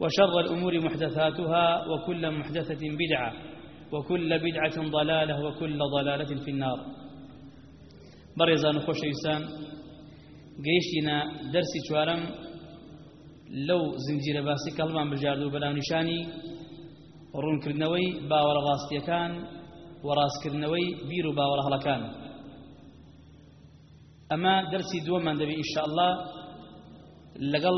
وشر الأمور محدثاتها وكل محدثة بدعة وكل بدعة ضلالة وكل ضلالة في النار. برزان خوش إنسان قيشتنا درسي شوارم لو زنجير باسي كلمان بجاردو بلا نشاني ڕوونکردنەوەی باوەڕە ڕاستیەکان و ڕاستکردنەوەی بیر و باوەڕە هەڵەکان ئەمە دەرسی دووەمان دەبێت ئینشاءالله لەگەڵ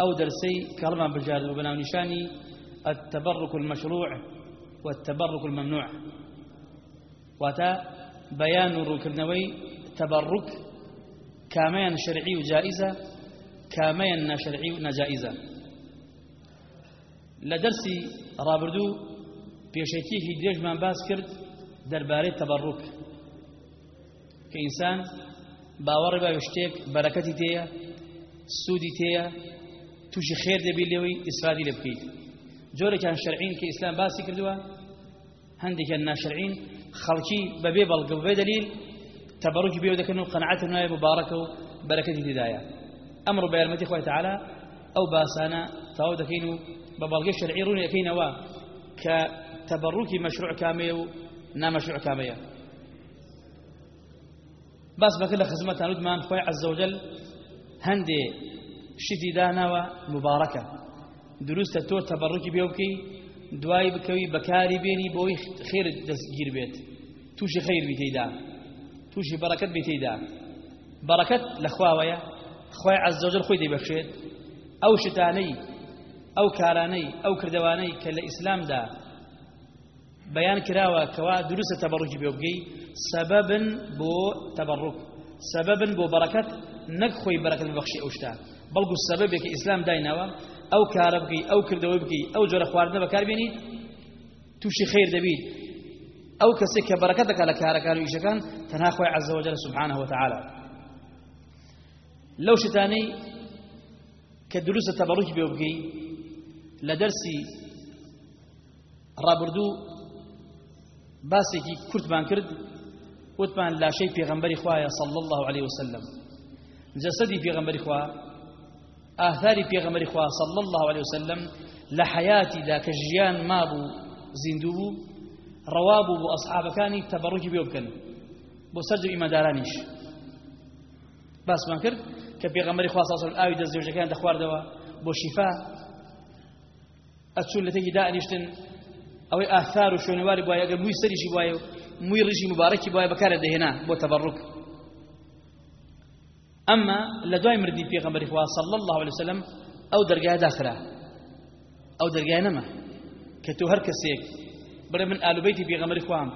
ئەو دەرسەی کە هەڵمان بژارد و بەناونیشانی التبرك المشروع والتبرك الممنوع. واتا بيان ڕوونکردنەوەی تبرك کامەیان شەرعی و جائزە کامەیان ناشەرعی و نەجائزە لە دەرسی ڕابردوو پێشێتیەکی درێژمان باس کرد دەربارەی تەبڕوک کە ئینسان باوەڕی بە شتێک بەرەکەتی تێیە سوودی تێیە تووشی خێر دەبی لێەوەی ئیسرادی لێ بکەیت. جۆرێکیان شەرعین کە ئیسلام باسی کردووە هەندێکیان ناشەرعین خەڵکی بەبێ بەڵگە بێ دەلیل تەبڕوکی بێ دەکەن و قەنعەت نایە مبارەکە و بەرەکەتی تێدایە ئەمڕۆ بە یارمەتی خۆی تەعالا ئەو باسانە تەواو دەکەین و بە بەڵگەی شەرعی ڕوونی ئەەکەینەوە کە تەبڕوکی مەشروع کامەیە و نامەشروع کامەیە. باس بەکە لە خزمەتان وتمان خۆی عەزەوجەل هەندێ شتی داناوە مبارەکە. دروستە تۆ تەبڕوکی بێ بکەی دوای بکەوی بەکاری بێنی بۆی خێرت دەستگیر بێت. تووشی خەیر بیتیدا تووشی بەڕەکەت بیتیدا بەڕەکەت لە خواوەیە. خۆی عەزەوجەل خۆی دەیبەخشێت. ئەو شتانەی ئەو کارانەی ئەو کردوانەی کە لە ئیسلامدا بەیان کراوە کەوا دروستە تەبڕوکی بێ بگەی سەبەبن بۆ تەبڕوک سەبەبن بۆ بەڕەکەت نەک خۆی بەرەکەت ببەخشی ئەو شتا. بەڵکو سەبەبێکی ئیسلام داینەوە ئەو کارە بکەی ئەو کردەوەی بکەی ئەو جۆرە خواردنە بەکاربێنیت تووشی خیر دەبیت ئەو کەسێک کە بەرەکەت دەکات لە کارەکان و ئیشەکان تەنها خۆی عەزەوەجەل سبحانه وتعالى لەو شتانەی کە دروستە تەبڕوکی بێ بگەی لە دەرسی ڕابردوو باسێکی کورتمان کرد وتمان لاشەی پێغەمبەری خوایە صلی الله عليه وسلم جەسەدی پێغەمبەری خوا ئاثاری پێغەمبەری خوا صلی الله عليه وسلم لە حیاتیدا کە ژیان مابوو زیندوو بوو ڕەوا بوو بۆ ئەسحابەکانی تەبڕوکی بێ بکەن بۆ سەرج ئیمەدارانیش باسمان کرد کە پێغەمبەری خوا صلی الله عليه وسلم ئاوی دەستێژەکان دەخواردەوە بۆ شیفا. ئەچوون لە تێکی دائنیشتن ئەوەی ئاثار و شوێنەواری بواە ئەگەر مووی سەریشی وایە مووی ڕژی مبارەکی وایە بەکارە دەهێنا بۆ تەبڕوک ئەمما لە دوای مردی پێغەمبەری خوا صلی الله عليه وسلم ئەو دەرگای داخرا ئەو دەرگای نەما کە تۆ هەر کەسێک بڵێ من ئالوبەیتی پێغەمبەری خوام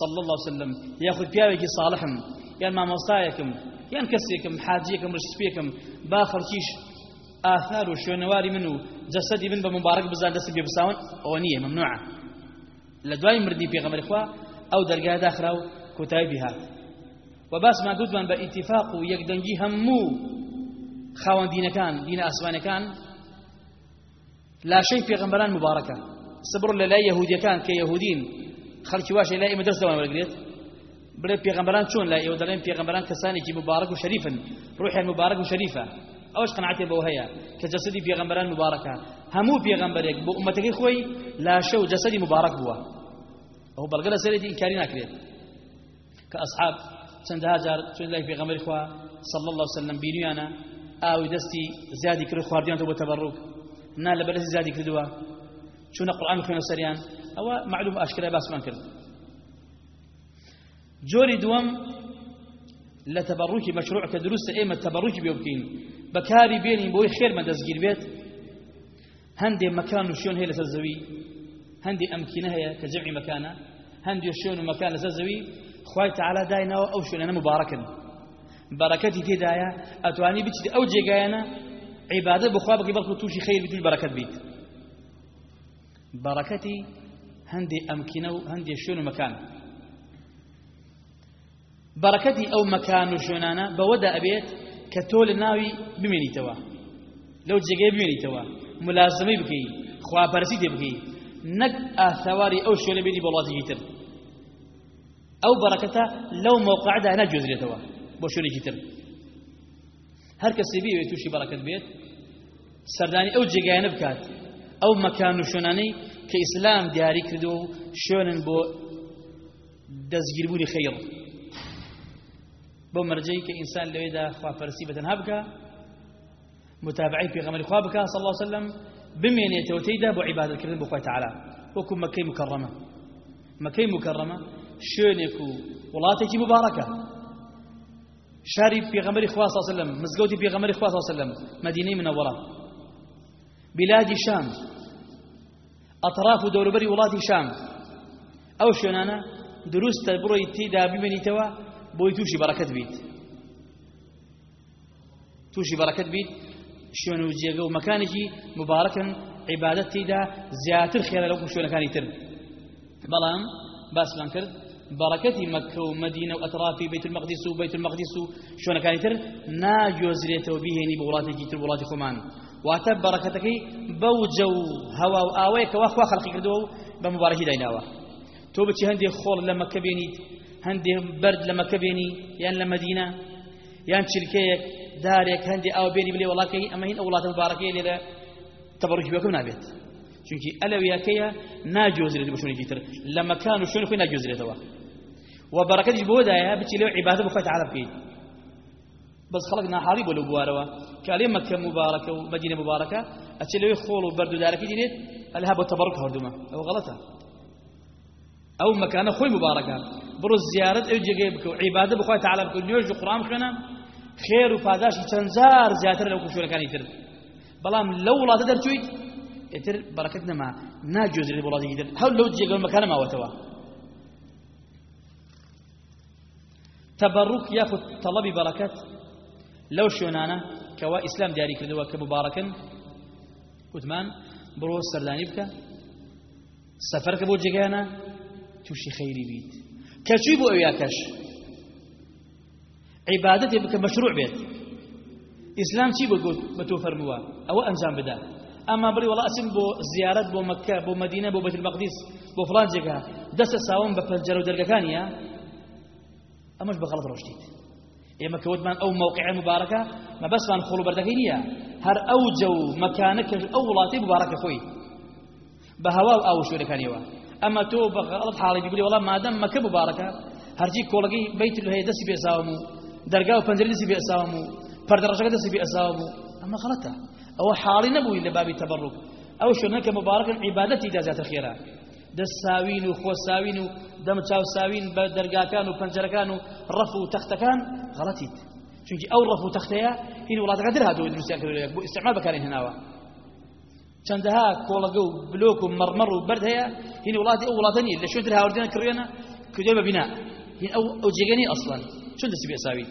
صلى الله عليه وسلم. ياخذ پیاوێکی صالحم. یان مامۆستایەکم یان کەسێکم حاجیەکەم ڕشتپێکم با خەڵکیش ئاثار و شوێنەواری من و جەسەدی من بە مبارەک بزان دەست پێ بساون. ئەوە نییە ممنوعە لە دوای مردی پێغەمبەری خوا ئەو دەرگای داخرا و کۆتایی بهات و باسمان دوتمان بە ئیتیفاق و یەکدەنگی هەموو خاوەن دینەکان دینە ئاسمانەکان لاشەی پێغەمبەران مبارەکە سبڕ لە لای یەهودیەکان کە یەهودین خەڵکی واشە لای ئێمە دەستەوە وەرگێت بڵێ پێغەمبەران چۆن لای ئێوە دەڵێن پێغەمبەران کەسانێکی مبارەک و شەریفن ڕوحیان مبارەک و شەریفە ئەوش قناعەتێ بەوە هەیە کە جەسەدی پێغەمبەران مبارەکە هەموو پێغەمبەرێک بۆ ئومەتەکەی خۆی لاشە و جەسەدی مبارەک بووە ئەو بەڵگە لە سەرێتی ئینکاری ناکرێت چەندەها جار چۆن لای پێغەمبەری خوا صلى الله وسلم بینیانە ئاوی دەستی زیادی کرد خواردیانەوە بۆ تەبەڕوک نا لە بەرزی زیادی کردووە چونە قورآن خوێنە سەریان ئەوە معلوم ئاشکرا باسمان کرد جۆری دووەم لە تەبەڕوکی مەشروع کە دروستە ئێمە تەبەڕوکی بێ بکەین بەکاری بێنین بۆی خێرمە دەستگیر بێت هەندێ مەکان و شوێن هەیە لەسەر زەوی هەندێ ئەمکینە هەیە کە جەمعی مەکانە هەندێ شوێن و مەکان لەسەر زەوی خوای تعالی داینەوە ئەو شوێنە مبارەکن. بەرەکەتی تێدایە ئەتوانی بچیت ئەو جێگایانە عیبادە بخوا بکەی بەڵکو تووشی خەیر و بەرەکەت بیت. بەرەکەتی هەندێ ئەمکینە و هەندێ شوێن و مەکان. بەرەکەتی ئەو مەکان و شوێنانە بەوەدا ئەبێت کە تۆ لە ناوی بمێنیتەوە. لەو جێگەی بمێنیتەوە. ملازمەی بکەی خواپەرسی تێ بکەی. نەک ئاثاواری ئەو شوێنە بێنی بە وڵاتێکی تر ئەو بەرەکەتە لەو موقعدا ناگوێزرێتەوە بۆ شوێنێکی تر. هەر کەسێ بێت تووشی بەرەکەت بێت سەردانی ئەو جێگایانە بکات ئەو مەکان و شوێنانەی کە ئیسلام دیاری کردو و شوێنن بۆ دەستگیربوونی خەیڕ بۆ مەرجەی کە ئینسان لەوێدا خواپەرسی بەتەنها بکە متابعی پێغەمەری خوا بکە صلی الله وسلم بمێنێتەوە تێیدا بۆ عیبادەتکردن بۆ خوای تعالی. وەکو مەکەی مکەڕەمە مەکەی مکەڕەمە شوێنێک و وڵاتێکی مبارەکە. شاری پێغەمبەری خوا صلی الله وسلم مزگەوتی پێغەمبەری خوا صلی الله وسلم مدینەی منەوەرە. بلادی شام ئەطراف و دەوروبەری وڵاتی شام. ئەو شوێنانە دروستە بڕۆی تێدا ببینیتەوە بۆی تووشی بەڕەکەت بیت. تووشی بەڕەکەت بیت شوێن و جێگە و مەکانێکی مبارەکن عیبادەت تێدا زیاتر خێرە لەو شوێنەکانی تر. بەڵام باسمان کرد بەڕەکەتی مەکە و مەدینە و ئەترافی بەیت المەقدس و بەیت المەقدس و شوێنەکانی تر ناگۆزرێتەوە بیهێنی بە وڵاتێکی تر وڵاتی خۆمان. واتە بەڕەکەتەکەی بەو جە و هەوا و ئاوەیەکەوە خوا خەڵقی کردەوە بە مبارەکی دایناوە. تۆ بچی هەندێک خۆڵ لە مەکە بێنیت هەندێک بەرد لە مەکە بێنی یان لە مەدینە یان چلکەیەک دارێک هەندێک ئاو بێنی بلێ وڵاتەکەی ئەمە هین ئەو وڵاتە مبارەکەی لێرە تەبڕکی بەکەم نابێت. چونکی ئەلەویەکەیە ناجۆزرێت بە شوێنێکی تر. لە مەکان و شوێن خۆی ناجۆزرێتەوە. وبركتش بودايا بتشي لو عباده بخوي تعالى بكيت بس خلق نهاري بولو بواروا كالي مكه مباركه ومدينه مباركه اتشي لو خولو بردو داركي دينيت الهب وتبرك هردما او غلطه او مكانه خوي مباركه بروز زياره او جيجي بكو عباده بخوي تعالى بكو نيوج قران خنا خير وفاداش تنزار زياتر لو كشور كان يتر بلام لو لا تدرجويت يتر بركتنا ما ناجوز لبولاتي يتر هل لو جيجي مكانه ما وتوا تەبەڕوک یاخود تەڵەبی بەڕەکەت لەو شوێنانە کەوا ئیسلام دیاری کردەوە کە مبارەکەن وتمان بڕۆ سەردانی بکە. سەفەرکە بۆ جێگەیانە تووشی خەیری بیت. کەچوی بۆ ئەویا کەش. عیبادەتێ بکە مەشروع بێت. ئیسلام چی بگوت بە تۆ فەرمووە؟ ئەوە ئەنجام بدە ئەما بڵی وڵا ئەسم بۆ زیارەت بۆ مەکە بۆ مەدینە بۆ بەتل بەقدیس بۆ فلان جێگا دەستە ساوم بە پەنجەرە و دەرگەکانیە. ئەمەش بە غەڵت ڕۆشتیت ئێمە کەوتمان ئەو مووقع مبارەکە مە بەسمان خۆڵ بەردەکەی نییە هەر ئەو جە و مەکانەکە ئەو وڵاتی مبارەکە خۆی بە هەوا و ئاو شوێنەکانیەوە ئەمە تۆ بە غەڵت حاڵی بگولی وەڵام مادەم مەکە مبارەکە هەرچی کۆڵەکەی بیت هەیە دەستی بێساوم و دەرگا و پەنجەری دەستی بێساوم و پەردەڕەشەکە دەستی بێساوم و ئەمە غەڵەتە ئەوە حاڵی نەبووی لە بابی تەبڕک ئەو شوێنەکە مبارەکەن عیبادەتی دا زیاتر خێرە دەست ساوین و خۆ ساوین و دەم چاو ساوین بە دەرگاکان و پەنجەرەکان و ڕەف و تەختەکان غەڵەتیت. چونکی ئەو ڕەف و تەختەیە هین وڵاتەکە در هاتووە دروستیان کردوێک بۆ ئیستعمال بەکارین هێناوە. چەندەها کۆڵەگە و بلۆک و مەڕمەڕ و بەرد هەیە هین وڵاتی ئەو وڵاتە نیە لە شوێن تر هاوردێنە کڕێنە کردوی بە بنا هین ئەو ئەو جێگەنی ئەسڵان چون دەسی بێساوی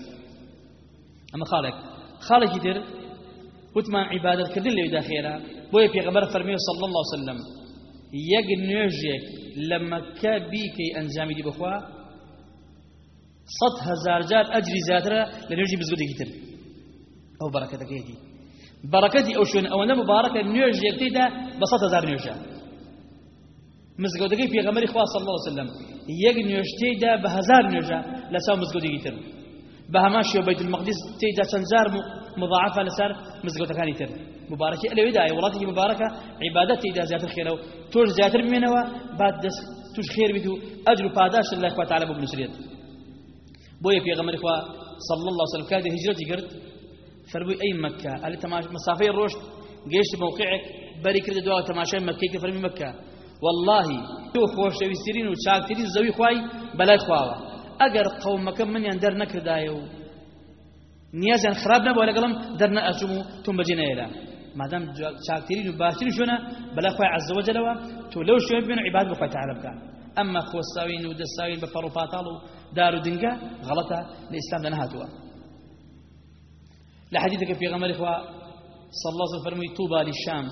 ئەمە خاڵێک. خاڵێکی تر وتمان عیبادەتکردن لێدا خێرا بۆیە پێغەمبەر فەرمیێ صلی الله وسلم یەک نوێژێک لە مەکە بیکەی ئەنجامی دی بخوا صد هزار جار ئەجری زیاترە لە نوێژی بزگوتێکی تر. ئەو بەڕەکەتەکەیەتی بەڕەکەتی ئەو شوێن ئەوەندە مبارەکە نوێژێک تێدا بە صد هزار نوێژە. مزگەوتەکەی پێغەمبەری خوا صلی الله وسلم یەک نوێژ تێدا بە هزار نوێژە لەساو مزگەوتێکی تر. بە هەمان شێوە بەیت المەقدس تێدا چەند جار مضاعفە لەسەر مزگەوتەکانی تر مبارەکی ئەلەوێدایە وڵاتێکی مبارەکە عیبادەت تێدا زیاتر خێرە و تۆش زیاتر بمێنەوە بعد دەست توش خێر بیت و ئەجر و پاداش لە خوا تعالی بۆ بۆیە پێغەمبەری خوا صلی الله وسلم. کاتی هجرەتی کرد فەرمووی ئەی مەکە ئەلی تەماش مسافەی ڕۆشت گەیشت موقعێک بەری کردە دواوە تەماشای مەکەی کە فەرمی مەکە واللهی تۆ خۆشەویستترین و چاکترین زەوی خوای بەلای خواوە ئەگەر قەومەکە منیان دەر نەکردایە و نیازیان خراپ نەبووە لەگەڵم دەرنە ئەچوم و تۆم بەجێ نەهێلا مادام چاکترین و باشترین شوێنە بەلای وەجەلەوە تۆ لەو شوێن بێن عیباد بخوای تعالی بکە ئەمما خۆساوین و دەستاوین بە پەڕ و پاتاڵ و دار و دنگە غەڵەتە لە ئیسلامدا نەهاتووە لە حەدیثەکە پێغەمبەری خوا صلى الله عليه وسلم فرمي طوبى للشام.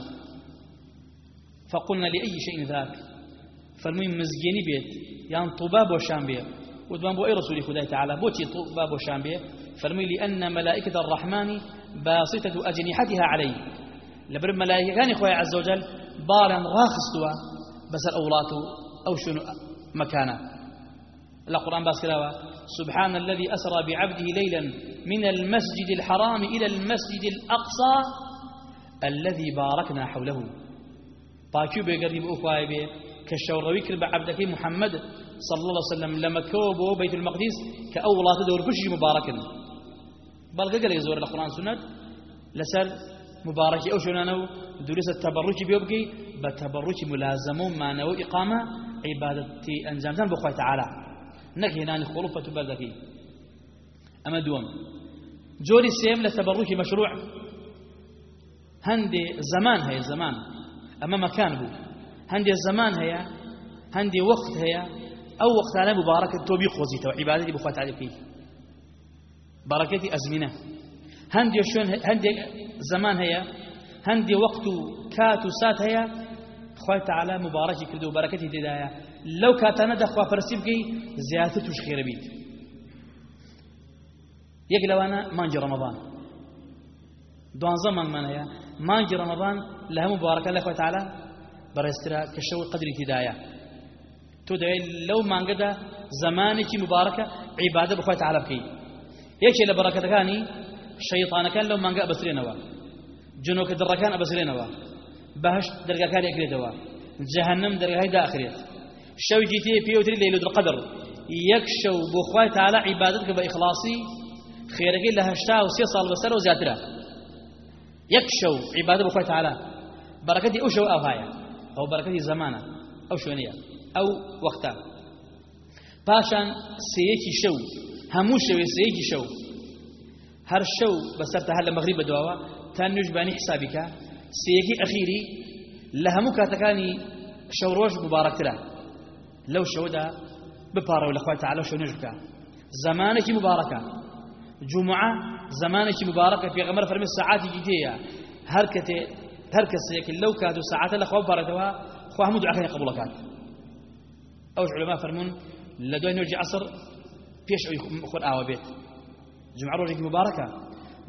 فقلنا لأي شيء ذاك؟ فرمي مزجيني بيت. يعني طوبى بو شام بيت. ودوان بو أي رسول خدای تعالى. بوتي طوبى بو شام بيت فرمي لأن ملائكة الرحمن باسطة أجنحتها عليه لبر ملائكة كان إخوة عز وجل بارا راخستوا. بس الأولات أو شنو مكانه. القرآن باس كلاوة سبحان الذي أسرى بعبده ليلا من المسجد الحرام إلى المسجد الأقصى الذي باركنا حوله. باكيو بيقرب أخوائي بي. كالشوروي كرب عبدك محمد. صلى الله عليه وسلم لما كوبو بيت المقدس كأولا تدور كشي مباركا بل قال يزور القرآن سنة. لسر مبارك أو شنانو دروس التبرك بيبقي بتبرك ملازمو ما نو إقامة عبادتي أنزامتان بخوة تعالى. نەک هێنانی خۆڵفەت و بەردەکەی ئەمە دووەم جۆری سێم لە تەبڕوکی مەشروع هەندێ زەمان هەیە زەمان ئەمە مەکان بوو هەندێ زەمان هەیە هەندێ وەخت هەیە ئەو وەختانە مبارەکە تۆ بیخۆزیتەوە عیبادەتی بخوا تعالی بکەیت بەڕەکەتی ئەزمینە هەندێ شوێن هەندێک زەمان هەیە هەندێ وەخت و کات و سات هەیە خوای تعالی مبارکی کرد و بەرەکەتی تێدایە لەو کاتانەدا خواپەرسی بکەی زیاتر توش خێرە بیت یەک لەوانە مانجی ڕەمەضان دوانزە مانگمان هەیە مانجی ڕەمەضان لە هەموو مبارەکە لە خوای تعالی بەڕێسترا تۆ دەوێت لەو مانگەدا زمانێکی مبارەکە عیبادە بخوای تعالی بکەیت یەکێ لە بەڕەکەتەکانی شەیطانەکان لەو مانگە ئەبەسرێنەوە. جنۆکە دڕەکان ئەبەسرێنەوە. بەهشت دەرگاکانی ئەگرێتەوە جەهەنم دەرگای داخرێت. شەوی تێ پێوتری لەیلة القدر یەک شەو بۆ خوای تعالی عیبادت کە بە ئیخلاصی خێرەکەی لە هەشتا و سێ ساڵ بەسەر و زیاترە. یەک شەو عیبادت بۆ خوای تعالی بەرەکەتی ئەو شەو ئاوایە ئەو بەرەکەتی زەمانە ئەو شوێنەیە ئەو وەختە. پاشان سەیەکی شەو هەموو شەوێ سەیەکی شەو. هەر شەو بەسەر تا هەر لە مەغریب بەدواوە تا نوێژبانی حسابیکە سەیەکی ئەخیری لە هەموو کاتەکانی شەو ڕۆژ مبارەکترە. لەو شەوەدا بپارەوە لە خوای تعالی شەو نوێژ بکە. زمانێکی مبارەکە. جمعە زمانێکی مبارەکە پێغەمبەر فەرمی ساعاتێکی تێیە هەر کەسێک لەو کات و ساعاتە لە خوا بپارێتەوە خوا هەموو دوعاکەی قبول دەکات ئەوش علەما فەرمون لە دوای نوێژی عەسر پێش ئەوی خۆر ئاوە بێت. جمعە ڕۆژێکی مبارەکە.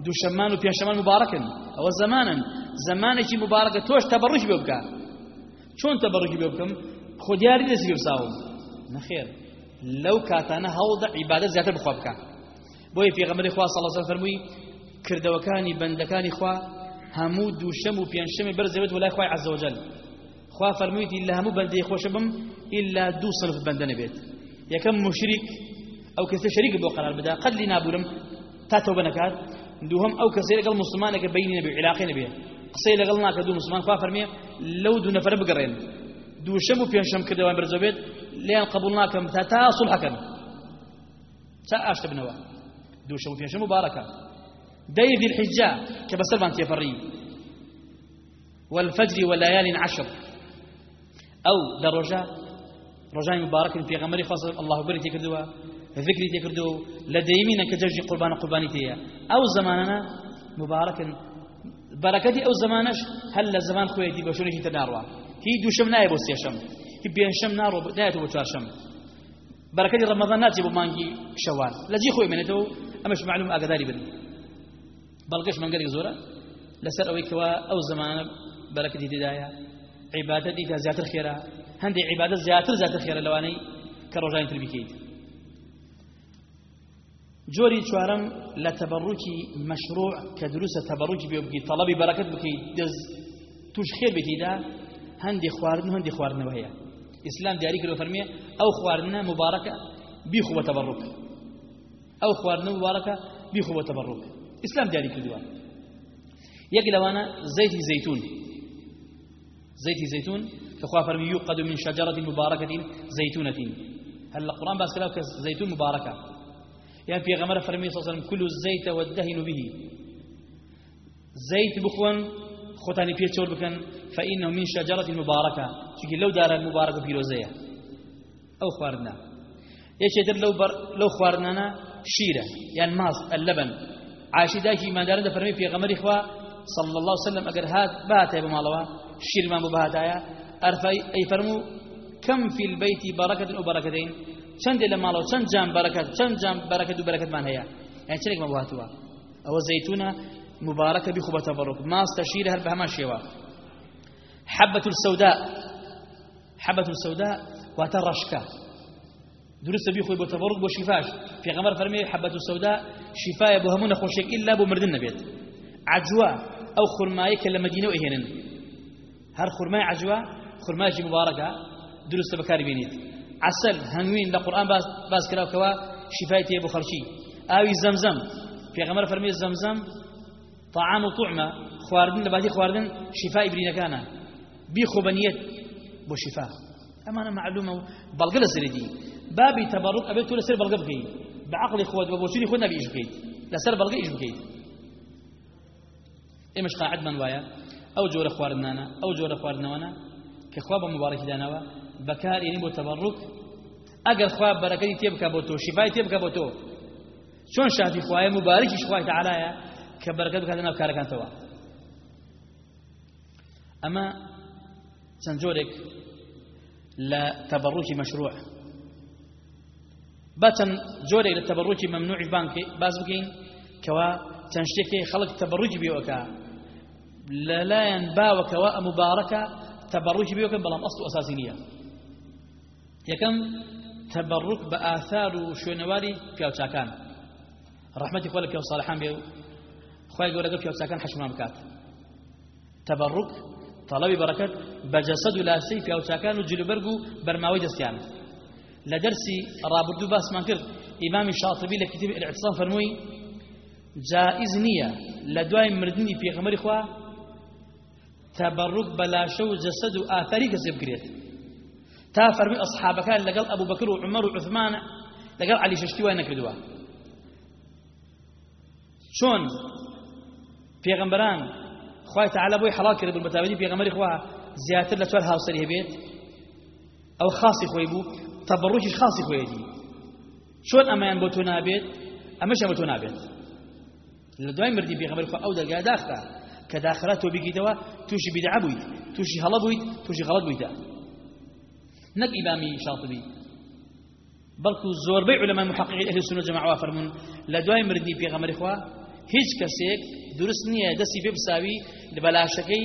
دووشەمان و پێشەمان مبارەکن. ئەوە زمانن. زمانێکی مبارەکە تۆش تەبەڕوش بێ بکە. چۆن تەبەڕوکی بێ بکەم؟ خۆ دیاری دەستی پێ بساوم نەخێر لەو کاتانە هەوڵدە عیبادەت زیاتر بخوا بکە. بۆیە پێغەمبەری خوا علیه و فەرمووی کردەوەکانی بەندەکانی خوا هەموو دووشەم و پێنجشەمی بەرزەوێت وەلای خوای عەزە وجل خوا فەرموویتی لە هەموو بەندەی خۆشە بم ئیلا دوو سنف بەندە نەبێت. یەکەم مشریک ئەو کەسە شەریک بۆ قرار بدا قەد لی نابورم تا تۆبە نەکات. دووهم ئەو کەسەی لەگەڵ مسلمانێکە بینی نەبێ علاقی نەبێ. قسەی لەگەڵ ناکە دوو مسلمان خوا فەرمێ لەو دوو نەفرە بگەڕێن. دووشەم و پێنجشەم کردەوە بەرزەوێت لیان قبول ناکەم تا تا صلحەکەن تا ئاشتە بنەوە؟ دووشەم و پێنجشەم مبارەکە. دەی ذی الحجة کە بەسەرمان تێپەڕی. والفجر وليال عشر أو دروجة ڕۆژانی مبارەکن پێغەمەری خۆ الله بەری تێکردووە ذکری تێکردو لە دەیمینە کە جەژی قوربانە قوربانی تەیە ئەو زمانانە مبارەکن بەرەکەتی ئەو زمانش زمان شوێنێکی تر ناڕوە هی دووشەم نایە بۆ سێشەم هی پێنجشەم ناڕۆ نایەتەوە بۆ چوارشەم بەرەکەتی ڕەمەضان ناچێ بۆ مانگی شەوان لە جی خۆی منێتەوە ئەمەش معلوم ئاگداری بن بەڵگەش منگەلێک زۆرە لەسەر ئەوەی کەوا ئەو زمانە بەرەکەتی تێدایە عیبادەتی تا زیاتر خێرا. هەندێک عیبادەت زیاتر زیاتر خێرە لەوانەی کە ڕۆژانی تر بکەیت جۆری چوارەم لە تەبڕوکی مەشروع کە دروستە تەبڕوکی بێ بکەیت تەڵەبی بەرەکەت بکەیت دەست توش خێر بکەیدا هەندی خواردن و هەندی خواردنەوە هەیە. ئیسلام دیاری کردو فەرمیێ ئەو خواردنە مبارەکە بیخو بە تەبڕوک ئەو خواردنە مبارەکە بیخو بە تەبڕوک ئیسلام دیاری کردووە. یەک لەوانە زەیتی زەیتون. زەیتی زەیتون كخوا فرمي يوقد من شجرة مباركة زيتونة. هل القرآن بس كلام زيتون مباركة. يعني في غمرة فرمي صلى الله عليه وسلم كل الزيت والدهن به. زيت بخون ختاني في شور بكن فإنه من شجرة مباركة. شكل لو دار المباركة في روزية أو خوارنا إيش يدر لو بر لو خوارنا شيرة. يعني ماس اللبن. عاشي داكي ما دار فرمي في غمرة إخوة صلى الله عليه وسلم أجر هات بات يا شير ما مبهاتايا أرفي أي فرمو كم في البيت بركة وبركتين چند لما لو چند جام بركة چند جام بركة وبركة ما هي يعني چنك مبهاتوا أو زيتونة مباركة بخبة تبرك. ما استشير هل بهما شيوا. حبة السوداء. حبة السوداء وترشكا درست بيخوي بتبرك بشفاش في غمر فرمي حبة السوداء شفاء بهمون خوشك إلا بمردن نبيت. عجوة أو خرمايك لمدينة وإهنن. هر خرماي عجوة خرماجي مباركة درست بكاري بينيت عسل هنوين لقرآن باز, باز كراو كوا شفايتي أبو خرشي آوي زمزم في غمر فرمي الزمزم طعام وطعمة خواردن لبادي خواردن شفاء إبرين كان بيخو بنيت بو شفاء أما أنا معلومة بلغل السردي بابي تبرك أبيت تقول سر بلغ بكي بعقل إخوات وبوشوني خودنا بيش بكيت لا سر ئەو جۆرە خواردنانە ئەو جۆرە خواردنەوەە کە خوا بە مبارەکی داناوە بەکارێنی بۆ تەبڕوک ئەگەر خوا بەرەکەی تێ بکە بۆ تۆ شیفای تێ بکە بۆ تۆ. چۆن شادی خوایە مبارەکیش خوای تەعالایە کە بەرەکە بکاتە ناو کارەکانتەوە. ئەمە چەند جۆرێک لە تەبڕوکی مەشروع. با چەند جۆرێک لە تەبڕوکی مەمنوعی بانکی باز بکەین کەوا چەند شتێکی خەڵک تەبڕوکی بێەوەکە لەلایەن باوەکەوە ئە مبارەکە تەبەڕوکی بێکەم بەڵام ئەست و ئەساسی نییە یەکەم تەبەڕوک بە ئاثار و شوێنەواری پیاوچاکان ڕحمەتی خۆ لە پیاو ساڵحان بێ و خی گەورەگە پیاوچاکان حەشمان بکات تەبەڕوک تەڵەوی بەڕەکەت بە جەسەد و لاسی پیاوچاکان و جلوبەرگ و بەرماوەی دەستیان لە دەرسی ڕابردوو باسمان کرد ئیمامی شاطبی لە کتێب ئاعتصام فەرمووی جائز نییە لە دوای مردنی پێغەمەری خوا تەبڕک بە لاشە و جەسەد و ئاثاری کەسێ بکرێت تا فەرمی ئەصحابەکان لەگەڵ ئەبوو بەکر و عمەر و عوثمان لەگەڵ علی شەشتی وای نەکردووە چۆن پێغمبەران خی تعالی بۆی حڵال کرد بوون بەتابەتی پێغەمەری خوا زیاتر لە چوار هاوسەری هەبێت ئەو خاصی خۆی بوو تەبڕوکیش خاصی خۆیەتی چۆن ئەمایان بۆ تۆ نابێت؟ ئەمەشە بۆ تۆ نابێت. لە دوای مردی پێغەمبەری خوا ئەو دەرگا داختا کە داخرات تۆ بگیتەوە تووشی بیدعە بوویت تووشی هەڵە بوویت تووشی غەڵەت بوویتە. نەک ئیبامی شاڵتبی بەڵکو زۆربەی علەمای محققی ئەهل سنە جەماعە فەرمون لە دوای مردی پێغەمبەری خوا هیچ کەسێک دروست نییە دەستی پێ بساوی لە بەلاشەکەی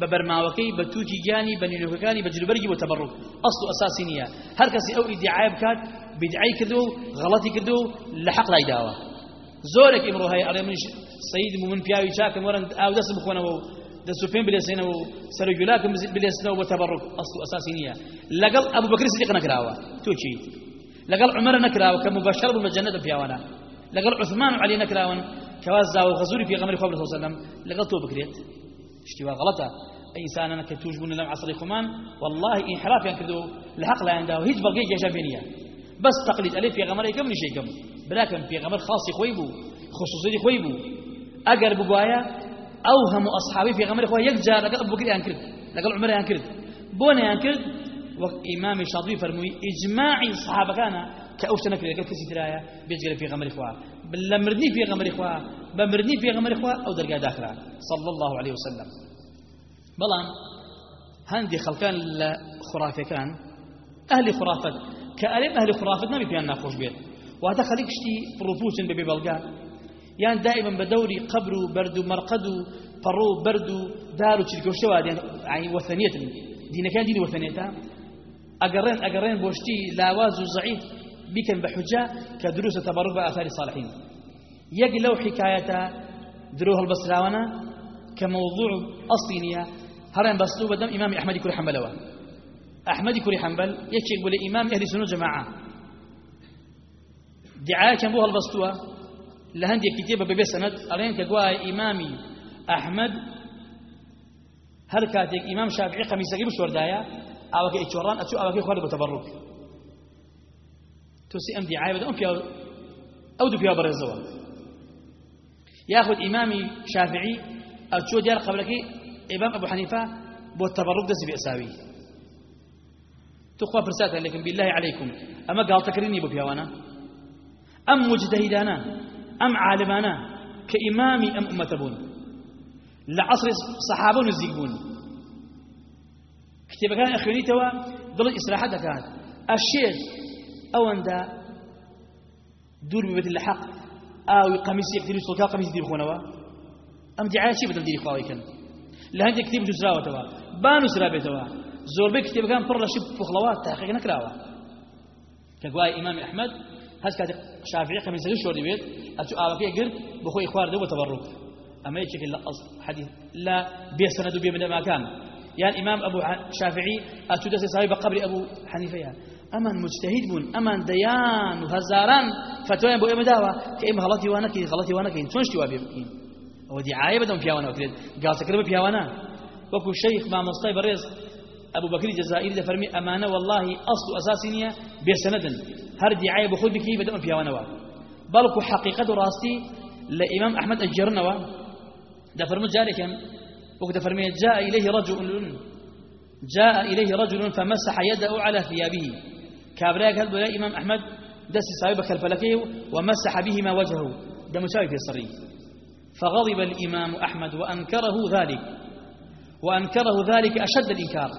بە بەرماوەکەی بە تووکی گیانی بە نیلوکەکانی بە جلوبەرگی بۆ تەبڕوک ئەسڵ و ئەساسی نییە. هەر کەسی ئەو ئیدعای بکات بدعای کردو و غەڵەتی کردو و لە حەق لای داوە. زۆرێک ئیمڕۆ هەیە ئەڵێ منش سەید من پیاوی چاکەم وەرن ئاو دەست بخۆنەوە و دەست و پێم بلێسێنەوە و سەر و گولاکم بلێسنەوە بۆ تەبڕوک ئەسڵ و ئەساسی نییە لەگەڵ ئەبوو بەکر سیدیق نەکراوە تۆ چیت لەگەڵ عمر نەکراوە کە مبەشەر بوو بە جەنەت پیاوانە لەگەڵ عوثمان و علی نەکراون كواز زاو غزوري في غمر خواب صلى الله عليه وسلم. لقلتو بكريت. اشتوا غلطة. إنسان أنا كتوجبون لهم عصر خمان. والله إنحراف كذو الحق لا عنده. هيج بلقي جاشا بينيا بس تقليد ألف في غمر يكمل شيء كم. بلاكم في غمر خاصي خويبو. خصوصي خويبو. أجر بقوايا أوهم أصحابي في غمر خويا يكجار لقل أبو بكر ينكرد لقل عمر ينكرد بونا ينكرد وإمام شاطبي فرموي إجماعي الصحابة كان كأوش نكري قال كسي ترايا بيجري في غمر إخوة بلمرني في غمر إخوة بمرني في غمر إخوة أو درجة داخلة. صلى الله عليه وسلم. بلان هندي خلقان خرافة كان أهل خرافة كألم أهل خرافة نبي فيها ناخوش بيت. وهذا خليك شتي بروفوشن ببي بلغا يعني دائما بدوري قبر برد مرقد فرو برد دارو تشركو شواد يعني وثنية دين كان دين وثنية أقرين أقرين بوشتي لاواز ضعيف بكن بحجة كدروس تبرك بآثار الصالحين. يق لو حكاية دروه البصراونا كموضوع أصلينية هرين بسلوب دم إمام أحمد كوري حنبلوا أحمد كوري حنبل يكشف بولي إمام أهل سنة جماعة. دعاية كان بوها لهندي كتابة ببي سند كقوا إمامي أحمد. هر كاتك إمام شافعي قميصة قبل شوردايا أو كي إتشوران أتو أو كي خالد بتبرك تسي أم دعاية بدأ أم فيها أو دو فيها برزوا ياخذ إمامي شافعي أتشو ديار قبلك إمام أبو حنيفة بو التبرك دس بأساوي تخوى فرساتا لكن بالله عليكم. أما قال تكريني بو فيها أم مجتهدانا. أم عالمانا؟ كإمامي أم أمتبون لعصر صحابة نزيقون كتب كان أخواني توا ضل إصلاحات كانت الشيخ أو أندا دور ببيت الحق. أو قميص يقتلوا سلطان قميص دير خونوا أم دعاية شي بدل دير خواهي كان. لهنجي كتب جزراوة توا. بانو سرابي توا. زور بك كتب كان بر شب فخلوات تحقيق هز كاتب شافعي قميص شوري بيت أتو آوكي قرد بخوي إخوار دو تبرك أما يجيك اللقص حديث لا بيسند بي من ما كان يعني إمام أبو شافعي أتودس صاحب قبر أبو حنيفة أمان مجتهد بون أمان ديان وهزاران فتوين بو إمداوة كإم غلطي وانكي غلطي وانكي تونش توابي بكين أو دعاية بدهم فيها وكذا قال تكرم فيها وأنا وكو الشيخ مع مصطفى بريز أبو بكر الجزائري فرمي أمانة والله أصل أساسينية بسندا هر دعاية بخود بكي بدهم فيها وأنا بلكو حقيقة راستي لإمام أحمد الجرنوا. ذلك وقد فرمي جاء إليه رجل. جاء إليه رجل فمسح يده على ثيابه. كابراك هل يا إمام أحمد دس صاحبك الفلكي ومسح بهما وجهه. ده مساوي في الصري فغضب الإمام أحمد وأنكره ذلك. وأنكره ذلك أشد الإنكار.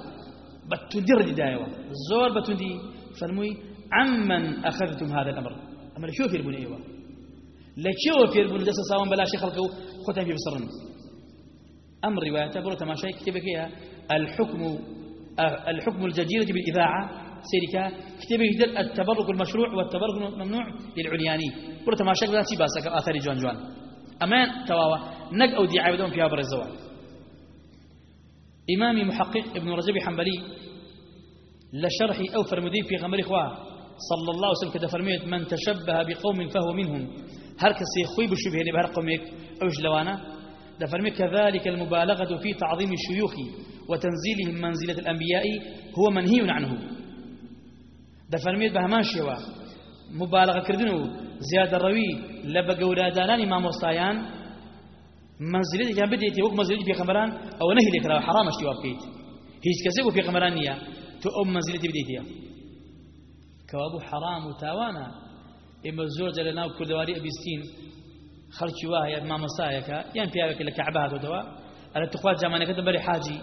بتندر دايوة الزور بتندي فرمي عمن أخذتم هذا الأمر. أما شو في البنية أيوة لكيو في البنية؟ دس ساوان بلا شيخ خلقه خطها في بصرن أم رواية برو تماشي كتبك هي الحكم الحكم الجديرة بالإذاعة سيركا كتبك التبرك المشروع والتبرك الممنوع للعلياني. برو تماشي ذاتي باسك آثار جوان جوان. أمان تواوا نق أو دي عبدون فيها بر الزوال. إمامي محقق ابن رجب حنبلي لشرح أو فرمدين في غمر إخوة. صلى الله عليه وسلم كده فرميت من تشبه بقوم فهو منهم. هر كسي خوي بشبه لبهر قومك أو جلوانا ده فرمي كذلك المبالغة في تعظيم الشيوخ وتنزيلهم منزلة الأنبياء هو منهي عنه. ده فرمي بهمان شوا مبالغة كردنو زيادة الروي لبقى ولادانان إمام وصايان منزلة كان بديتي وقت منزلة في خمران أو نهي لك حرام اشتوا بكيت هيش كذب في خمران نيا تو أم منزلة بديتي كوابو حرام وتاوانا. إما الزوجة لنا كردواري أبيستين خەڵکی وایە مامۆسایەکە یان پیاوێک لە کەعبە هاتوتەوە ئەلە تخوا جامانەکەت بەری حاجی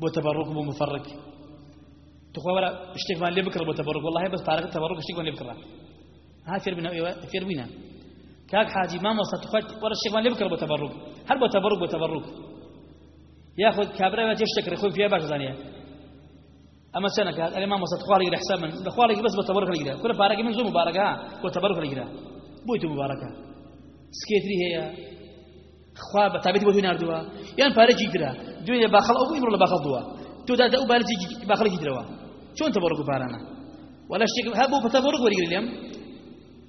بۆ تەبەڕوک بۆ مفەڕک تخوا وەرە شتێکمان لێ بکڕ بۆ تەبەڕوک وڵڵاهی بەس پارەکە تەبەڕوک شتێکمان لێ بکڕە ها فێر بنە فێر بینە کاک حاجی مامۆستا تخوا وەرە شتێکمان لێ بکڕ بۆ تەبەڕوک هەر بۆ تەبەڕوک بۆ تەبەڕوک یاخود کابرا تێ شتێک خۆی فیا باش زانیە ئەمە چەنەکە ئەلێ مامۆستا تخوا لەگرە حساب من بەس بۆ تەبەڕوک لەگرە کورە پارەکە من بۆ تەبەڕوک لەگرە بۆی تو مبارەکە سکێتری هەیە خوا بۆ توی نردووە یان پارێکی درا باخەڵ ئەو ئیمڕۆ لە باخەڵ دووە تۆ دا ئەو بارێکی باخەڵێکی درەوە چۆن تەبەڕک و پارانە ولا هەبوو بە تەبەڕک وەرگری لێم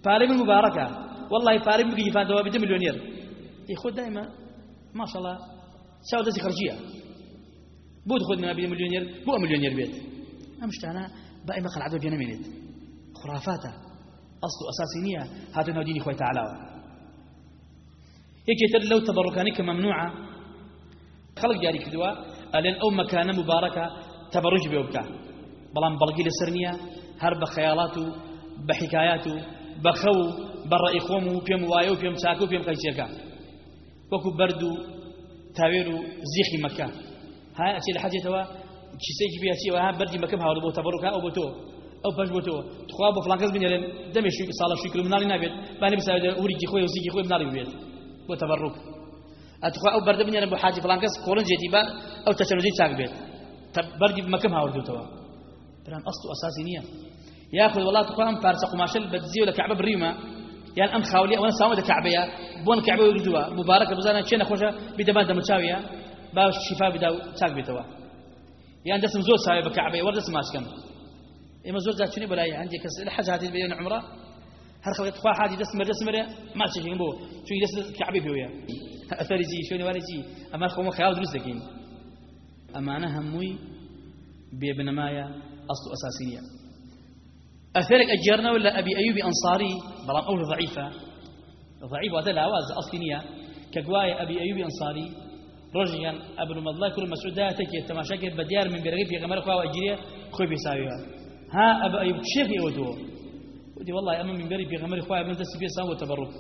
پارەی من مبارەکە والله پارەی من بگی فاندەوە بێتە ملیۆنێر ئی خۆ دایمە ماشەڵڵا چاو دەستی خەرجیە بۆ خۆت نما بێ ملیۆنێر بۆ ملیۆنێر بێت ئەم شتانە بە ئێمە قەنعەت بە پێ نەمێنێت خرافاتە. ئەسڵ و ئەساسی نییە هاتو ناو دینی خۆی تەعالاوە. يكتر لو تبركاني كممنوعة خلق جاري كدوا ألين أو مكان مباركة تبرج بيوبكا بەڵام بەڵگی لەسەر نییە هەر بە خەیاڵات و بە حکایات و بە خەو بە ڕێی خۆم و پێم وایە و پێم چاکە و پێم قەیچێکە وەکو بەرد و تاوێر و زیخی مەکە. های ئەچێ لە حەجێتەوە کیسەیەکی بێچیەوە ها بەردی مەکەم هاوڵ بۆ تەبڕوکە ئەو بۆ تۆ ئەو پەش بۆ تۆ تخوا بۆ فڵان کەس بنێرن دەمێ شوی ساڵە شوی کرد مناڵی نابێت بانی بساوێت وریکی خۆی و زیکی خۆی مناڵی بێت بۆ تەبڕوک ئەتخوا ئەو بەردە بنێرن بۆ حاجی فڵان کەس کۆڵنجێتی با ئەو تەچەنۆجی چاک بێت بەردی مەکەم هاوردوتەوە برام ئەست و ئەساسی نییە یاخذ والله تخوا ئەم پارچە قماشە بەدزیە لە کعبە بڕیمە یان ئەم خاولی ئەوە ساوە کعبەیە بۆن کعبە وردووە مبارەکە بزانە چێ نەخۆشە بیدەبان باش شفا بدا چاک بێتەوە یان دەستم زۆر ساوێ بە کعبەیە وەردەستم ماسکەم ئێمە زۆر جاچنی بەلای هەندێک کەس لە حەج هاتی بێن عمرە هەر خەڵک تخوا حاجی دەست مەرە دەست مەرە ماچێکین بۆ چوی دەست کعبەی پێوەیە ئەثەری جی شوێنی وارە جی ئەمە خۆمە خەیاڵ دروست دەکەین ئەمانە هەمووی بێبنەمایە ئەست و ئەساسی نییە أثرك أجرنا ولا أبي أيوب أنصاري؟ بلام أول ضعيفة. ضعيف هذا لا واز أصلينية كقواية أبي أيوب أنصاري رجيا أبن الله كل مسعود ده تكي تماشاك بديار من برغي في غمر خواه أجريه خوي بيساويها. ها أبا أيوب شيخ يودوه ودي والله أما من بري في غمر خواه من تسبية سام وتبرك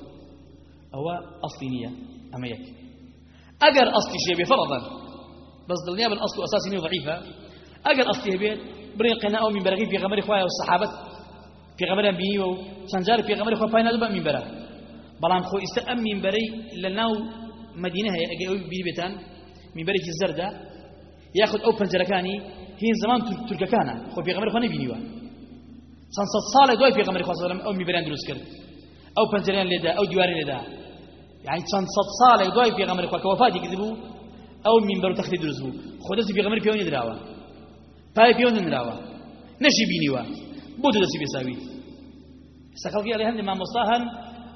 هو أصلينية أما يك. أجر أصلي شيء فرضا. بس ضلنيا بالأصل أساسي ضعيفة. أجر أصلي بيت برين قناة من برغي في غمر خواه والصحابة پێغەمبەران بینیوە و چەند جار پێغەمبەری خۆ پای نادوو بە مینبەرە بەڵام خۆ ئێستا ئەم مینبەرەی لە ناو هەیە ئەگەر ئەوی بیری بێتان مینبەرێکی زەردە یاخود ئەو پەنجەرەکانی هین زمان تورکەکانە خۆ پێغەمبەر خۆ نەبینیوە چەند سەد ساڵێک دوای پێغەمبەری خۆ سەلەم ئەو مینبەریان دروست کرد ئەو پەنجەریان لێدا ئەو دیواری لێدا یعنی چەند سەد ساڵێک دوای پێغەمبەری خۆ کە وفاتی کردبوو ئەو مینبەر و تەختی دروست بوو خۆ دەستی پێغەمبەری پێوە نەدراوە پای پێوە نەدراوە نەشی بینیوە بۆ دەستی بێساویت سەخەڵکی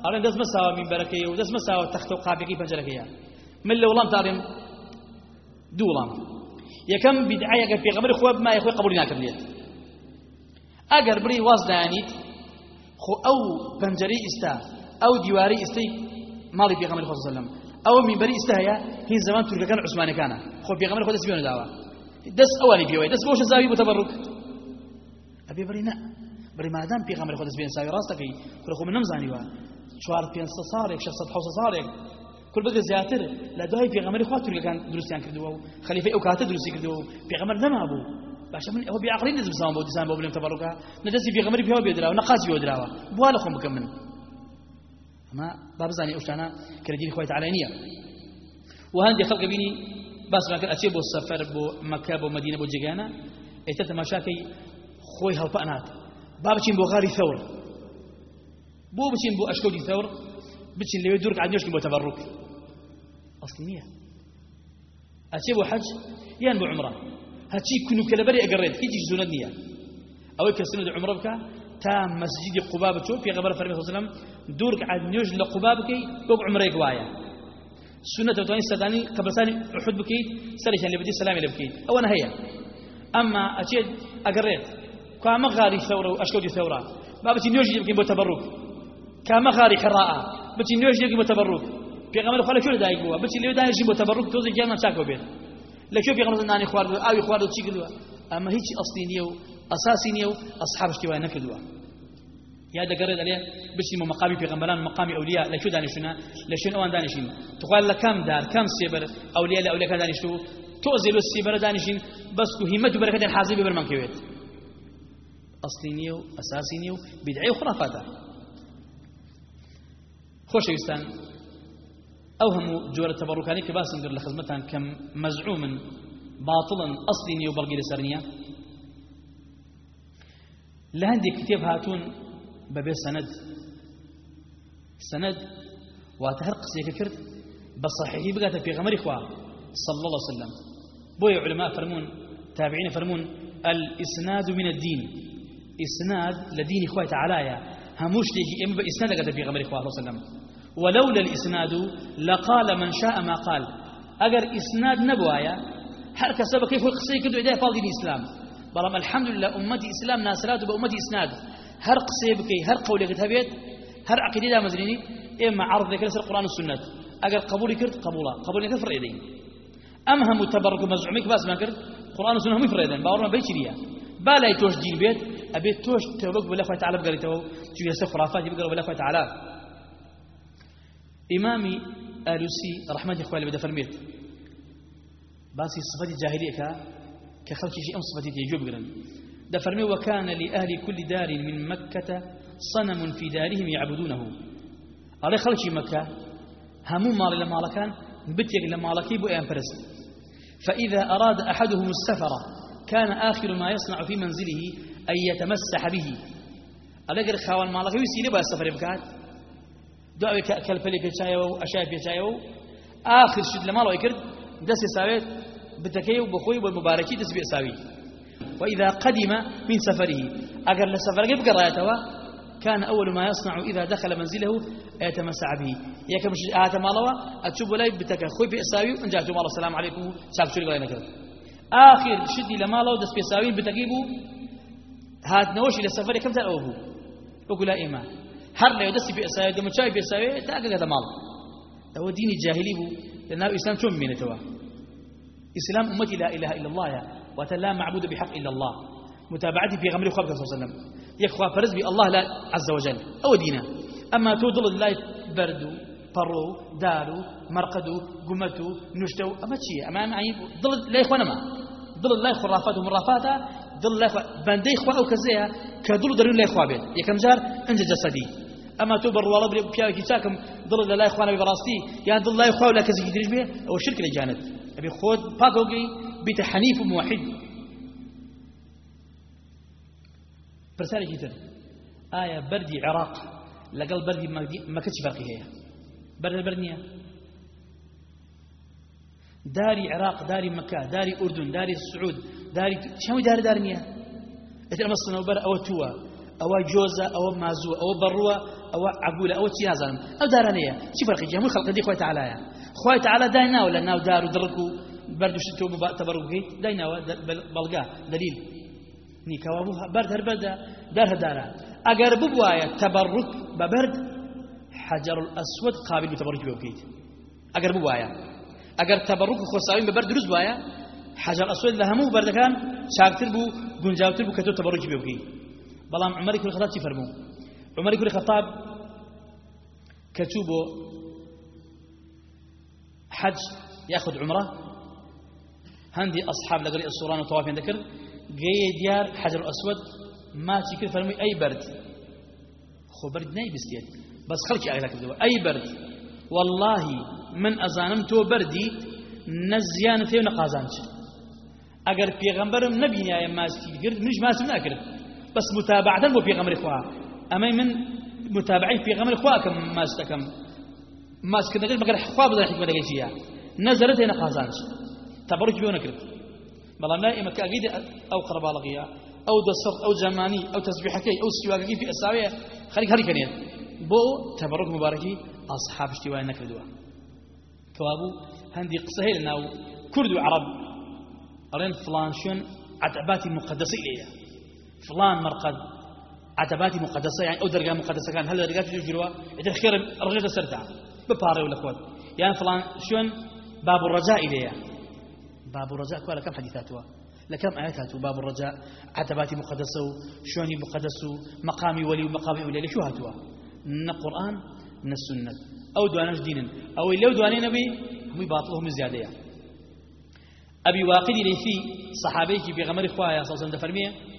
ئەڵێن دەست مەساوە مینبەرەکەی و دەست مەساوە تەختە و قاپێکی پەنجەرەکەیە من لە وڵام تاڕێم دوو وڵام یەکەم بیدعایەکە پێغەمبەری خۆ بمایە خۆی قبولی ناکردێت ئەگەر بڕی واز دایانیت خۆ ئەو پەنجەرەی ئیستا ئەو دیواری ئیستەی ماڵی پێغەمبەری خۆ سەلەم ئەو مینبەری ئیستا هەیە هین زمان تورکەکان عوسمانەکانە خۆ پێغەمبەری خۆ دەست پێوە نەداوە دەست ئەوانی پێوەی دەست بۆشە زاوی بۆ تەبەڕوک ئەبێ بڕی نە بری مادام پیغمبر خود بین ساوی راست کی کل خو من نمزانی وا. چوار پنج سالێک 600 سالێک کل بده زیاتر. لە دوای پیغمبر خو تورکان دروستیان کردو. و خلیفه أو کاته دروستی کردو. و پیغمبر نما بو باشه من هو بعقلی نزم سام بو دسان بو بلم تبرکا ندسی پیغمبر پیو بیدرا و نقاس بیو دراوا بو له خو مکمن اما باب زانی اوشتانا کردی خو تعالی نیه. وهندي خلق بيني بس ما كان أتي بو السفر بو مكة بو مدينة بو جيجانا اتت مشاكي خوي هلبانات بابچین بۆ غاری ثەور بۆ بچین بۆ ئەشکۆتی ثەور بچین لەوێ دوور عادنیشکن بۆ تەبەڕوک ئەسلی نییە ئەچێ بۆ حەج یان بۆ عمرە هەچی کونوکە لەبەری ئەگەڕێت هیچی زونەت نییە ئەوەی کە سنەد عمرە بکە تا مەسجدی قوبا بچۆ پێغەمبەر فەرمی وسلم دوور عادنیش لە قوبا بکەی بۆ عمرەیەک وایە سنة تواني سداني قبرتاني أحد بكيت سريشان لبدي سلامي لبكيت أو أنا هيا. أما أشيد أقريت كما غاري ثورة وأشكودي ثورة. ما بتي نيوجي يبكي بتبرك كما غاري حراءة بتي نيوجي يبكي بتبرك في غمر خلا شو دايق هو بتي ليه دايق يبكي بتبرك توزي جانا شاكو بيت. لكن في غمر ناني خوارد أو خوارد تشيكلوا أما هيك أصلي نيو أساسي نيو أصحاب اشتواء نكدوا. يا دقرد عليه؟ مقامي في غمران مقامي أولياء. لشو دانشنا أوان دانشين تقول لك كم دار كم سيبر؟ أولياء لأولياء كان دانشتو تؤذي السيبر دانشين بس كهمة بركة الحازي ببرمان كويت. أصلي نيو أساسي نيو بدعي خوش يستان أوهم جور التبركاني كباس ندير لخدمتان كم مزعوم باطلا أصلي نيو بلغي لسرنيا لهندي كتاب هاتون ببي سند سند واتهر قصيك كرد بصحيحي بقات في غمر إخوة صلى الله عليه وسلم. بوي علماء فرمون تابعين فرمون الإسناد من الدين إسناد لدين إخوة تعالى هموش ليجي إما بإسناد قد في غمر إخوة صلى الله عليه وسلم. ولولا الإسناد لقال من شاء ما قال. أجر إسناد نبوايا. هر كسبك؟ كيف قصي كدو إداه فال دين الإسلام بلام الحمد لله أمتي إسلام ناسلات بأمتي إسناد. هر قصي بكي هر قولي قد هبيت هر عقيدة دا مزريني إما عرض ذكر القرآن والسنة. أجر قبولي كرت قبولا. قبولي كفر إيدين أمهم تبرك مزعومك بس ما كرت قرآن والسنة هم يفردين باورنا بيتي ليها با لای تۆش دین بێت ئەبێت تۆش تەوبەک بە لەخوای تعالی بگەڕێتەوە چونکە لەسەر خرافاتی بگەڕ بە لەخوای تعالی ئیمامی ئالوسی ڕحمەتی خوای لێ دەفەرمێت باسی صفەتی جاهلیەکە کە خەڵکیشی ئەم صفەتی تێجۆ بگرن دەفەرمێ وكان لأهل كل دار من مكة صنم في دارهم يعبدونه. على خلقي مكة همو مال لما كان بتيك لما لكي بو برست فإذا أراد أحدهم السفر كان آخر ما يصنع في منزله أن يتمسح به. ألقر خوان مالك يسيني بها السفر بكات. دعوة كالفلي بيشايو أشاي بيشايو آخر شد لما لو يكرد دس ساويت بتكيو بخوي والمباركي دس بيساوي. وإذا قدم من سفره أجر لسفر يبقى رايتوا كان أول ما يصنع إذا دخل منزله يتمسع به. ياك مش هذا مالوا أتشوف ولا بتك خوي بيساوي إن جاءتوا مال السلام عليكم. شاك شو قال نكر آخر شدي لما لو دس بيساوي بتجيبوا هاد نوش إلى السفر كم تأوه وقول لا إيمان. دس بيساوي دم شاي بيساوي تأجر هذا مال هو دين جاهلي هو لأنه إسلام شو من توا إسلام أمتي لا إله إلا الله يا وتلا معبود بحق إلا الله متابعتي في غمر خوابك صلى الله عليه وسلم يخوى فرز الله لا عز وجل أو دينا أما تودل الله بردو برو دارو مرقدو قمتو نشتو أما تشي أما معي ضل لا إخوانا ما ضل الله خرافات ومرافاتا ضل الله بندي إخوة أو كزيها كدل درين لا إخوة بيت يكم جار أنت جسدي أما توبر والله بري بياك تاكم ضل لا إخوانا براستي يعني ضل الله إخوة ولا كزي يدرج به أو الشرك اللي جانت. أبي خود باكوكي بيت حنيف موحد. برسالة جيتر آية بردي عراق. لقل بردي ما كتش فرقي هي. برد البردنية داري عراق داري مكة داري أردن داري السعود داري شو داري دارنية إذا مصنا وبر أو توا. ئەوە جۆزە ئەوە مازوو ئەوە بڕووە ئەوە عبولە ئەوە چی نازانم ئەو دارانەیە. چی بەرقی جەمووی خەڵقدی خۆی تەعالایە خۆی تەعالا دای ناوە لە ناو دار و دڕک و بەردوشت تۆ تەبەڕوکەیت دای ناوە بەڵگا دلیل نیکەوا بوو بەرد هەربەردە دەرهدارە ئەگەر ببوایە تەبەڕوک بە بەرد حەجەر ئەسود قابل و تەبەڕوکی بێ بکەیت. ئەگەر بوایە ئەگەر تەبەڕوک و خۆساوی بە بەرد دروست وایە حەجەر ئەسود لە هەموو بەردەکان چاکتر بوو گونجاوتر بوو کە تۆ تەبەڕوکی بێ بکەیت. بەڵام عمەری کوری خەتاب چی فەرموو عمەری کوری خەتاب کە چوو بۆ حەج یاخد عمرە هەندی ئەصحاب لەگەڵی ئەسوڕان و تەوافیان دەکرد گەیە دیار حەجر ئەسود ماچی کرد فەرمووی ئەی بەرد خۆ بەرد نایبستێت بەس خەڵکی ئاگدا کردەوە ئەی بەرد واللهی من ئەزانم تۆ بەردی نەزیانت هێ نەقازانچ ئەگەر پێغەمبەرم نەبینایە ماسی کرد منش ماسم بەس متابعدن بۆ پێغەمبەری خوا ئەمەی من متابعی پێغەمبەری خوا کەم ماس دەکەم ماس کردنەکەت مەگەر خوا بدەن حکمە دەگەی چیە نەزەرت هێ نەقازانچ تەبڕکی بێ نەکرد بەڵام لا ئێمە کاگیدە ئەو قەرباڵغیە ئەو دەسەڵ ئەو جەمانی ئەو تەسبیحەکەی ئەو سیواگەکەی پێ ئەساوەیە خەریک هەریکەنێت بۆ تەبڕک مبارەکی ئەصحاب شتی وایە نەکردووە کەوابوو هەندی قسە هەیە لە ناو کورد و عەرەب ئەڵێن فڵان شوێن عتباتی مقدسی لێیە فڵان مەرقەد عتباتی مقدسە یان ئەو دەرگا مقدسەکان هەل دەرگاتی جوجرەوە ئیتر خێر ڕژێتە سەرتا بپارێ و لە خۆت یان فڵان شوێن باب الرجاء لێیە باب الرجاء كوالا كم حديثاتها لكم آياتات باب الرجاء. عتبات مقدسة شوني مقدس مقامي ولي ومقامي أولي شو هاتوا؟ ن قرآن ن السنة أو دوانش دين أو لو دواني نبي هم باطلهم زيادة. أبي واقدي لي في صحابيك بغمر إخوة صلى الله عليه وسلم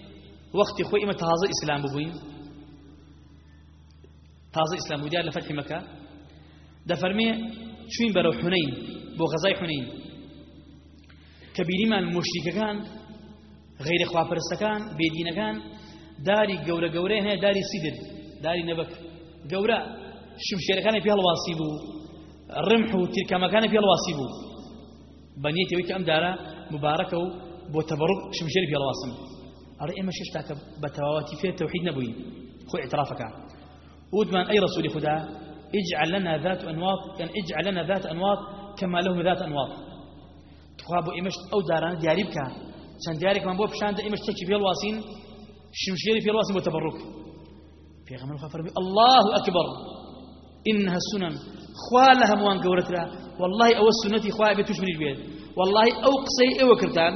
وەختی خۆی ئمە تازە ئیسلام ببووین تازە ئیسلام و دیار لە فەتحی مەکە دەفەرمێ چوین بەرەو حونەین بۆ غەزای حونەین کە بینیمان مشتیکەکان غەیرە خواپەرستەکان بێدینەکان داری گەورە گەورەی هەیە داری سیدر داری نەبەک. گەورە شمشێرەکانی پێ هەڵواسی بوو ڕمح و تیرکەمەکانی پێ هەڵواسی بوو. بەنیەتەوەی کە ئەم دارە مبارەکە و بۆ تەبڕک شمشێری پێ هەڵواسن. ئەڕێ ئێمە شش بە تەواوەتی فێ تەوحید نەبووین خۆی اعترافەکە ودمان أي رسول خدا اجعل لنا ذات أنواط يعني اجعل لنا ذات أنواط كما لهم ذات أنواط. خوا بۆ ئێمەش ئەو دارانە دیاری بکە چەند دیارێکمان بۆ پیشاندا ئێمەش تێکی پێڵواسین شمشێری پێڵواسین بۆ تەبڕوک پێغەمبەر فەرمی الله ئەکبەر إنها السنن. خوا لە هەمووان گەورەترا والله ئەوە سنەتی خوا بێت توش منیش بێت والله ئەو قسەی ئێوە کردان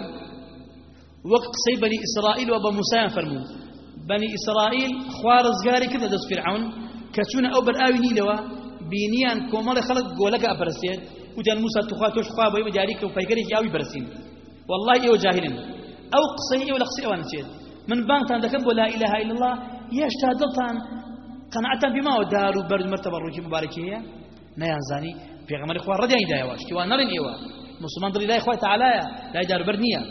وەک قسەی بەنی ئیسرائیل و بە موسایان فەرموو بەنی ئیسرائیل خوا ڕزگاری کرد لە دەست فرعون کە چوونە ئەو بەرئاوی نیلەوە بینیان کۆمەڵی خەڵک گۆلەکە ئەپەرستێت وتیان موسا توخوا تۆش خوا بۆی دیاریکە و پەیگەرێکی ئاوی بەرسین والله ئێوە جاهلن ئەو قسەی ئێوە لە قسەی ئەوان من بانتان دەکەم لا إله إلا الله يشتا دڵتان قەنعەتان بماوە دار و بەرد مرتبە ڕووکی مبارەکی هەیە نەیانزانی پێغەمەری خوا ڕەدیانی دایەوە شتیوان نەڕێن مسلمان دڵی لای خوای تعالایە لای داربەر نییە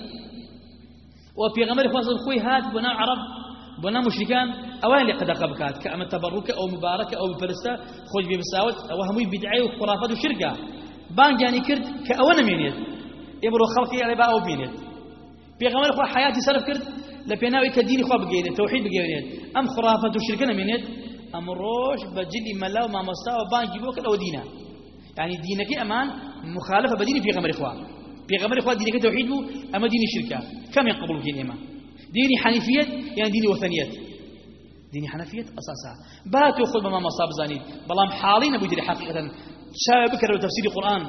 ناو مشریکان ئەوان لێ قەدەقە بکات کە ئەمە تەبەڕوکە ئەو مبارەکە ئەو بپەرستە خۆی بێ بساوت ئەوە هەمووی بیدعی و خرافەت و شرکە بانگیانی کرد کە ئەوە نەمێنێت ئێمڕۆ خەڵکی ئەڵێ با ئەو بێنێت پێغەمەر خوا حیاتی سەرف کرد لە پێناوی کە دینی خوا بگەێنێت تەوحید بگەێنێت ئەم خرافەت و شرکە نەمێنێت ئەم ڕۆژ بە جلی مەلا و مامۆستا و بانگی بۆ کە ئەوە دینە يعني دينك أمان مخالفة بدين في غمر إخوان في غمر إخوان دينك توحيد أما دين شركة كم يقبل فيه إما ديني حنيفية يعني ديني وثنية ديني حنفية أساسا باتوا خذ ما مصاب زانيد بلام حالين أبو ديري حقيقة شاب بكر تفسير القرآن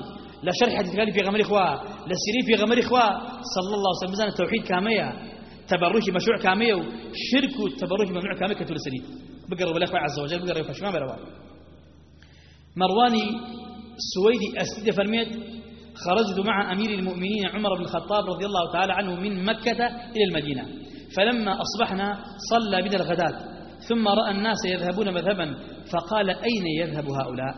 لا شرح حديث قال في غمر إخوة لا سيري في غمر إخوة صلى الله عليه وسلم التوحيد كامية تبرج مشروع كامية وشرك تبرج ممنوع كامية كتول سنين بقرب الله عز وجل بقرب فشما بروا. مرواني سويدي أسد فرميت خرجت مع أمير المؤمنين عمر بن الخطاب رضي الله تعالى عنه من مكة إلى المدينة. فلما أصبحنا صلى بنا الغداة ثم رأى الناس يذهبون مذهبا فقال أين يذهب هؤلاء؟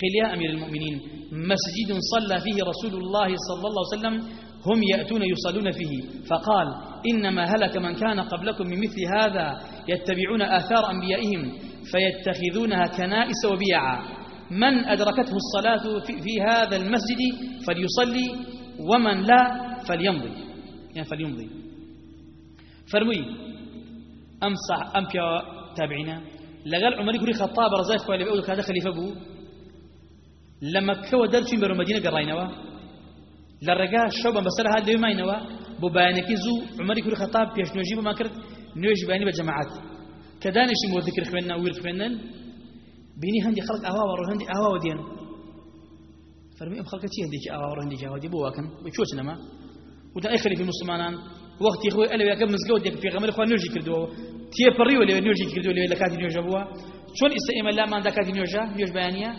قيل يا أمير المؤمنين مسجد صلى فيه رسول الله صلى الله عليه وسلم هم يأتون يصلون فيه. فقال إنما هلك من كان قبلكم من مثل هذا يتبعون آثار أنبيائهم فيتخذونها كنائس وبيعا. من أدركته الصلاة في, هذا المسجد فليصلي ومن لا فليمضي. يعني فليمضي. فرمي أمصح أمك تابعنا لقال عمر كوري خطاب رزاق خوالي بأول كذا خليفة بو لما كوا درتين برو مدينة قرينوا لرقا شوبا بسر هذا اليوم ماينوا بو بيانكي زو عمر كوري خطاب بيش نوجيبه ما كرت نوجي بياني بجماعات. كدانش مو ذكر خوينا وير بینی هەندی خەڵک ئاوا وەڕ هەندی ئاوا دێن فەرمی ئەم خەڵکە چی هەندێکی ئاوا ئاوا دێ بۆ واکەن چۆچ نەما وتا ئەی خەلیفی مسلمانان وەختی خۆی ئەلەوەکە مزگەوت دێک پێغەمبەر خوا نوێژی کردووە تێپەڕیوە لێ نوێژی کردووە لێ لە کاتی نوێژە بووە چۆن ئێستا ئێمە لاماندا کاتی نوێژە نوێژ بەیانیە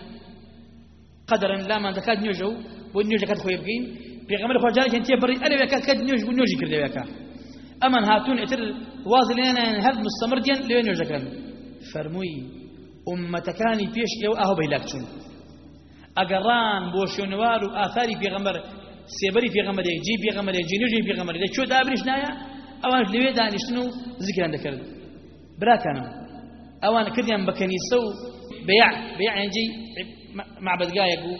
قەدەرن لاماندا کات نوێژە و بۆ نوێژەکەت خۆی بگەین پێغەمبەر خوا جارێکیان تێپەڕی ئەلەوەکە کات نوێژ بوو نوێژی کردەوەکە ئەمان هاتوون ئتر واز لێنە هەر مستەمر دێن لێ نوێژەکەن فەرمووی ئومەتەکانی پێش ئێوە ئاهۆ بەیلاک چوون. ئەگەڕان بۆ شوێنوار و ئاثاری پێغەمبەر سێبەری پێغەمبەرێک جێی پێغەمبەرێک جێنوژی پێغەمبەر لە چۆ دابریش نایە؟ ئەوانش لەوێ دانیشتن و زیکران دەکرد. براکانم ئەوان کردیان بە کەنیسە و بەیع بەیع یانجێ معبەدگایەک و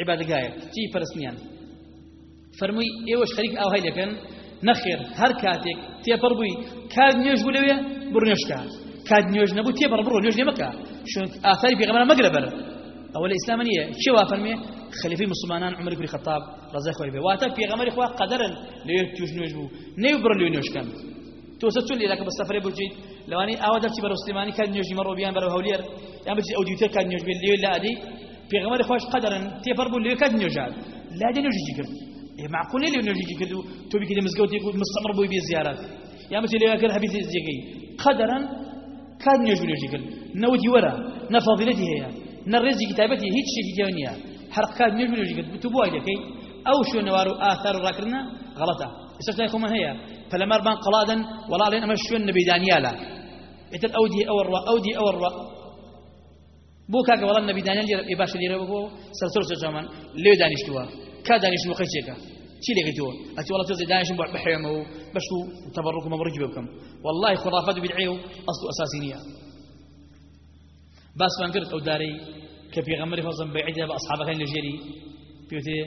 عیبادگایەک. چی پەرستنیان؟ فەرمووی ئێوەش خەریک ئاوهای دەکەن نەخێر هەر کاتێک تێپەڕ بووی. کات نوێژ بوو لەوێ؟ بڕنێشکە کات نوێژ نەبوو تێ بڕ بڕۆ نوێژ لێ مەکە شون ئاثاری پێغەمبەر مەگرە بەر ئەوە لە ئیسلام نییە چێ وا فەرمێ خلیفەی مسلمانان عمر بن خطاب ڕزای خۆی بێ واتە پێغەمبەری خوا قەدەرن لێ توش نوێژ بوو نێو بڕ لێ نوێژکەن تۆ سە چۆن لێلاکە بە سەفرێ بچیت لەوانی ئاوا دەچی بەرەو سلێمانی کات نوێژی مەڕۆ بیان بەرەو هەولێر یان بچی ئەو دیوتر کات نوێژ بێ لێ لا ئەدی پێغەمبەری خۆش قەدەرن تێپەڕ بوو لێ کات نوێژات لا دێ نوێژی کرد معقول لێ نوێژی کرد و تۆ بکە مزگەوت مستەمر بووی بێ زیارات یان بچی لێ کە هەبی زیگەی قەدەرن کات نوێژ نوێژی کرد نەوتی وەرە نەفەضیلەتی هەیە نەڕێزی کتابەتی هیچ شتێکی تێوە نییە هەر کات نوێژ نوێژی کرد تو بۆ دەکەی ئەو شوێنەوار و ئاثار ڕاکردنە غەڵەتە ئێستا خۆمان هەیە پەلەمەر بان قەڵادن وەڵاڵێن ئەمە شوێن نەبیدانیالە ئێتر ئەو دی ئەوە ڕوا ئەو دی ئەوە ڕوا بۆ کاکە وەڵام نەبیدانیان لێرە باشە لێرە بۆ سەرسەر سەجامان لێ دانیشتووە کا چی لێگەیتەوە ئەتی وڵات تۆزی دانیشم بۆ بحێمە و بەش و تەبڕک و مەبڕکی بکەم والله خرافات و بدعی و ئەسڵ و ئەساسی نییە باسمان کرد ئەو دارەی کە پێغەمبەری فەزم بەیعیدا بە ئەصحابەکان لە ژێری پێوتێ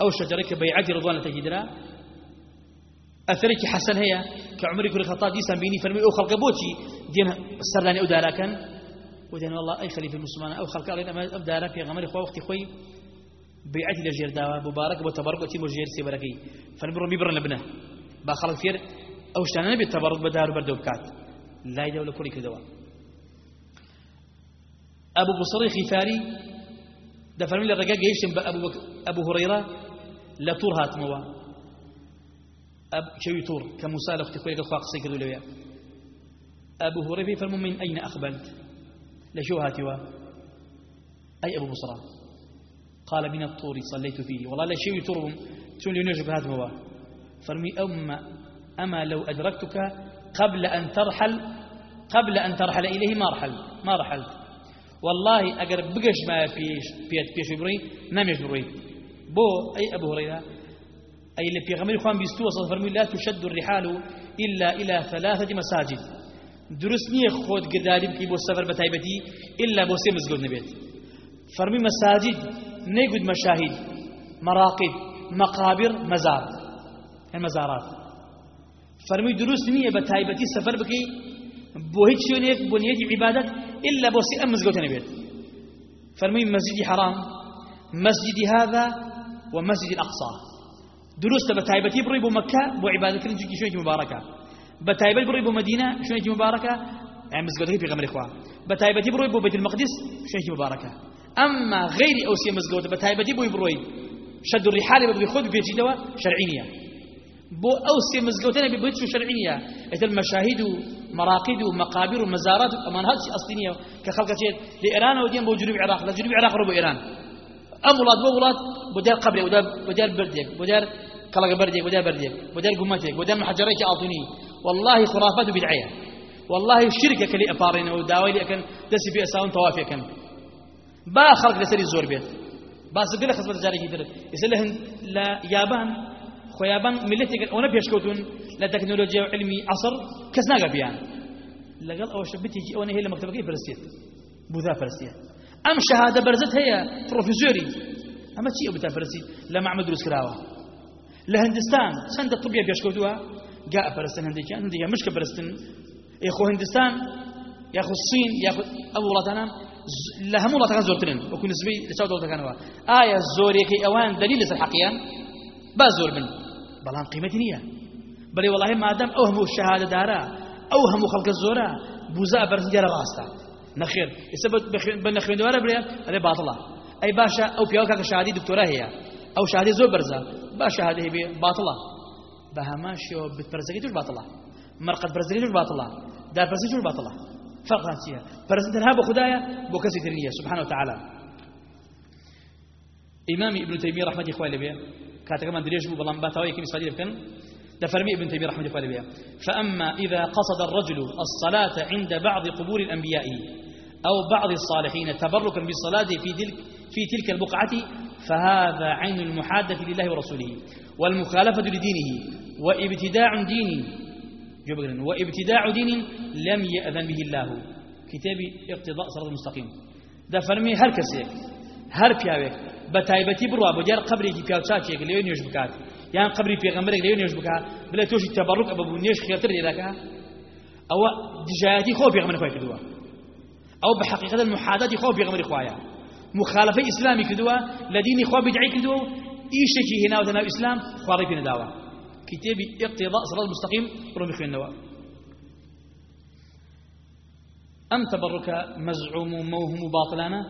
ئەو شەجەرەی کە بەیعەتی ڕضوان لە تەکیدرا ئەثەرێکی حەسەن هەیە کە عمری کوری خەتاب دیسان بینی فەرمی ئەو خەڵکە بۆچی دێن سەردانی ئەو داراکەن وتێن والله ئەی خەلیفە مسلمان ئەو خەڵکە ئەڵێن ئەمە ئەو دارە پێغەمبەری خوا وەختی خۆی بيعتي لجير داوا مبارك بتبرك وتي مجير فنبرم يبرن لبنه. با خلق فير أو شتانا نبي التبرك بدار بردو بكات لا يدول كل كدوا. أبو بصري خفاري دفن من الرجاء يشتم أبو أبو هريرة لا ترهات موا. أب شوي تور كموسى لو تكوي لك خواق سيكر لويا أبو هريرة فرموا من أين أقبلت؟ لشو هاتوا؟ أي أبو بصرة. قال من الطور صليت فيه. والله لا شيء تربم شو اللي نجب هذا هو؟ فرمي أما أما لو أدركتك قبل أن ترحل قبل أن ترحل إليه ما رحل ما رحلت والله أجر بقش ما فيش بيت بيش بري نام يجبري بو أي أبو هريرة أي اللي في غمير خوان بيستوى صلى فرمي لا تشد الرحال إلا إلى ثلاثة مساجد. درسني خود قدالي بكي بو السفر بتايبتي إلا بو سي مزقود نبيت فرمي مساجد نيقود مشاهد مراقد مقابر مزار. المزارات فرمي دروسني بتايبتي سفر بكي بو هيك شونيك بو نيتي عبادت إلا بو سي أمزقود نبيت فرمي مسجد حرام مسجد هذا ومسجد الأقصى. دروس بتايبتي بري بو مكة بو عبادة كرنجي مباركة بتايبتي بري بو مدينة شوية مباركة يعني مسجد في غمر إخوة بتايبتي بري بو بيت المقدس شوية مباركة أما غير أوسيا مسجد بتايبتي بو بروي. شد الرحال ببغي خذ في جدوى شرعية. بو أوسيا مسجدنا ببيت شرعية. إذا المشاهد مراقد ومقابر ومزارات أمان هذا أصلية كخلقة لإيران ودين بو جنوب العراق. لا جنوب العراق ربو إيران. أم ولاد بو ولاد بدار قبل ودار بدار برديك بدار كلاغ برديك بدار برديك بدار قمتك بدار محجريك أعطوني والله خرافات بدعية. والله الشركة كلي أبارين وداوي لي أكن دسي في أساون طوافي أكن با خلق لسري الزور بيت باس قل خصبة جاري كتير يسألهن لا يابان خيابان ملتك أنا بيشكوتون لا تكنولوجيا وعلمي عصر كسنا قبيان لقال أول شبتي جي أنا هي اللي مكتبك فرستيت بوذا فرستيت أم شهادة برزت هي بروفيسوري أما شيء بتا فرستي لما عمل دروس كراوة لهندستان سند الطبية بيشكوتوها جاء فرستن هندية هندية مش كبرستن يا أخو هندستان يا أخو الصين يا أخو أبو لهم لە هەموو وڵاتەکان زۆرترن وەکو نسبەی لە چاو دەوڵەتەکانەوە. ئایا زۆرێکی ئەوان دلیل لەسەر حەقیان با زۆر بن بەڵام قیمەتی نییە. بەڵێ وەڵاهی مادەم ئەو هەموو شەهادەدارە ئەو هەموو خەڵکە زۆرە بوزا بەرزیارە ڕاستە. نەخێر. ئێستا بە نەخوێندەوارە برێن ئەرێ باتڵە ئەی باشە ئەو پیاوە کە شادی دکتۆرا هەیە. ئەو شادی زۆر بەرزە. با شادی هەبێ باتڵە بە هەمان شێوە بتپەرزەکەی توش باتڵە مرقەت بەرزەکەی توش باتڵە دارپەرزی توش باتڵە باطلة فرق هاتيها برزنتها بخدايا بوكسي ترنية. سبحانه وتعالى. إمام ابن تيمية رحمة إخوة لبيا. كاتك من دريش بو بلان باتاوي كم يصلي لكن دفرمي ابن تيمية رحمة إخوة لبيا. فأما إذا قصد الرجل الصلاة عند بعض قبور الأنبياء أو بعض الصالحين تبركا بالصلاة في تلك في تلك البقعة فهذا عين المحادة لله ورسوله والمخالفة لدينه وابتداع دين جبرا وابتداع دين لم يأذن به الله. كتاب اقتضاء صراط المستقيم. ده فرمي هر كسيك هر پیاوێک بە تایبەتی بڕوا بۆ دیار قبرێکی پیاوچاکێک لێ نوێژ بکات. یان قبری پێغەمبەرێک لێ نوێژ بکات بڵێ تۆشی تەبڕک ئەبە بوو نوێژ خێتر لێدەکە ئەوە دژایەتی خۆ پێغەمبەر خۆی کردووە. ئەو بە حقیقەت محادەتی خۆ پێغەمبەری خوایە مخالفەی ئیسلامی کردووە لە دینی خۆ بدعی کردووە ئیشێکی هێناوتە ناو ئیسلام كتابي اقتضاء صراط المستقيم خوين نوا أم تبرك مزعوم موهم باطلانا؟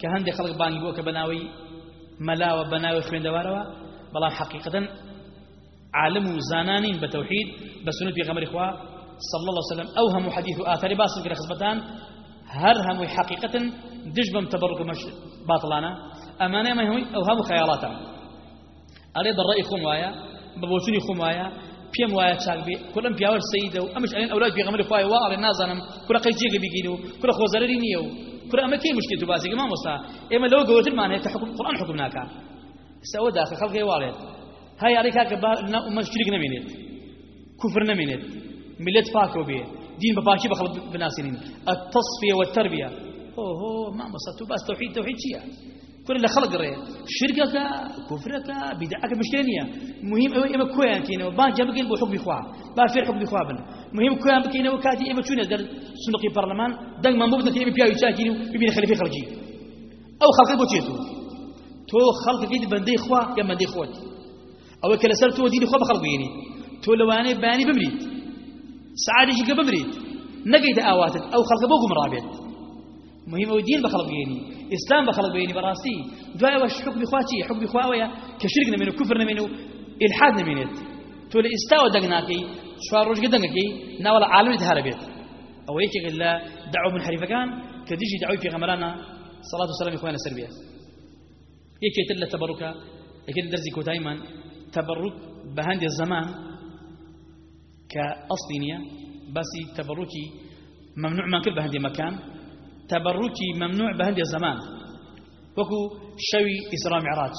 كهندي خلق باني بوك بناوي ملا وبناوي خوين دواروا بلا حقيقة عالم زانانين بتوحيد بسنة في غمر إخوة صلى الله عليه وسلم. أوهم حديث آثار باسم كده خصبتان هرهم حقيقة دجبم تبرك مش باطلانا. أمانة ما هي أوهم خيالاتا أريد الرأي خم وايا. بە بۆچووی خۆمایە پێم وایە چاکبێ کوڵم پیاوە سەیدە و ئەمش ئەلێن ئەولاد پێغەمەری خوای واڵێ نازانم کوڕەکەی جێگە بگین و کوڕە خۆزەرری نییە و کوڕە ئەمە کەی مشکێت و بازێگە مامۆستا ئێمە لەوە گەورترمانێت حکم قورآن حکم ناکات سەوە داخە خەڵکی واڵێت. هەی یاری کاکە ئەمە شریک نەمێنێت کوفر نەمێنێت ملت پاکەوە بێ. دین بە پاکی بە خەڵک بناسیین. ئەتصفیە وە تەربیە هۆ هۆ مامۆستا تو باس تەوحید تەوحید چییە؟ كل اللي خلق رأي شركك كفرك بدعك مشتنية مهم أو إما كويان كينو. بان جابكين حكم إخوة با فير حكم إخوة بن مهم كويان بكينو. وكاتي إما شو در سنقي برلمان دنگ من مبنى كينو. بياو يشاكينو ببين خليفي خرجي. أو خلق بو تيتو تو خلق كيد بندي إخوة يا بندي إخوات أو كلا سر تو دين إخوة بخلق بيني. تو لواني باني بمريد. سعادي جيك بمريد. نقيت آواتت أو خلق بو قمرابيت. مهم أو دين بخلق بيني إسلام بخلق بيني براسي دعاء وش حكم إخواتي حكم إخوة كشركنا منه كفرنا منه إلحادنا منه تۆ لە ئێستاوە دەنگناکەی چوار ڕۆژگە دەنگەکەی ناوەڵە عالمی هەرە بێت ئەوە یەکێک لە دعوە منحریفەکان کە دیژی دعوی پێغەمبەرانە صلاة وسلام إخواننا سربيا يكي تلا تبركا يكي درزي كوتايمان تبرك بهندي الزمان كأصلينية بس تبركي ممنوع من كل بهندي مكان تبركي ممنوع بهندي الزمان وكو شوي إسراء معراج.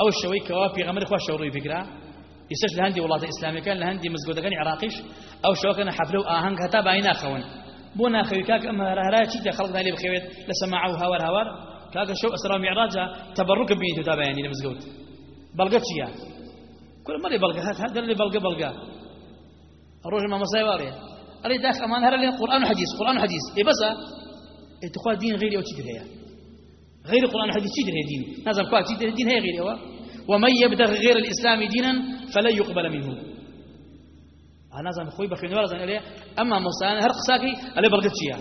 أو الشوي كوافي غمر إخوة شوري فكرة. يسش لهندي والله الإسلامي كان لهندي مزقود كان عراقيش. أو شو كان حفلو آهنگ هتا باينا خون بونا خوي كاك أما رهراي تشيك خلقنا لي بخيوت لسماعه هوار هوار كاك شو أسراء معراجا تبرك بين تتابع يعني لمزقود. بلغة شيا كل مرة بلغة. هات هذا اللي بلغة بلغة؟ الرجل ما مصاي واريا أريد داخل أمان. هذا اللي قرآن وحديث؟ قرآن وحديث. إيه بس اتخوى دين غيري أو تشيك هي غير القرآن والحديث هي دين نازل كوا تشيك دين هي غيري هو ومن يبتغ غير الإسلام دينا فلن يقبل منه. أنا زعم خوي بخير ولا عليه. أما مصان هرق ساكي عليه برقت شيا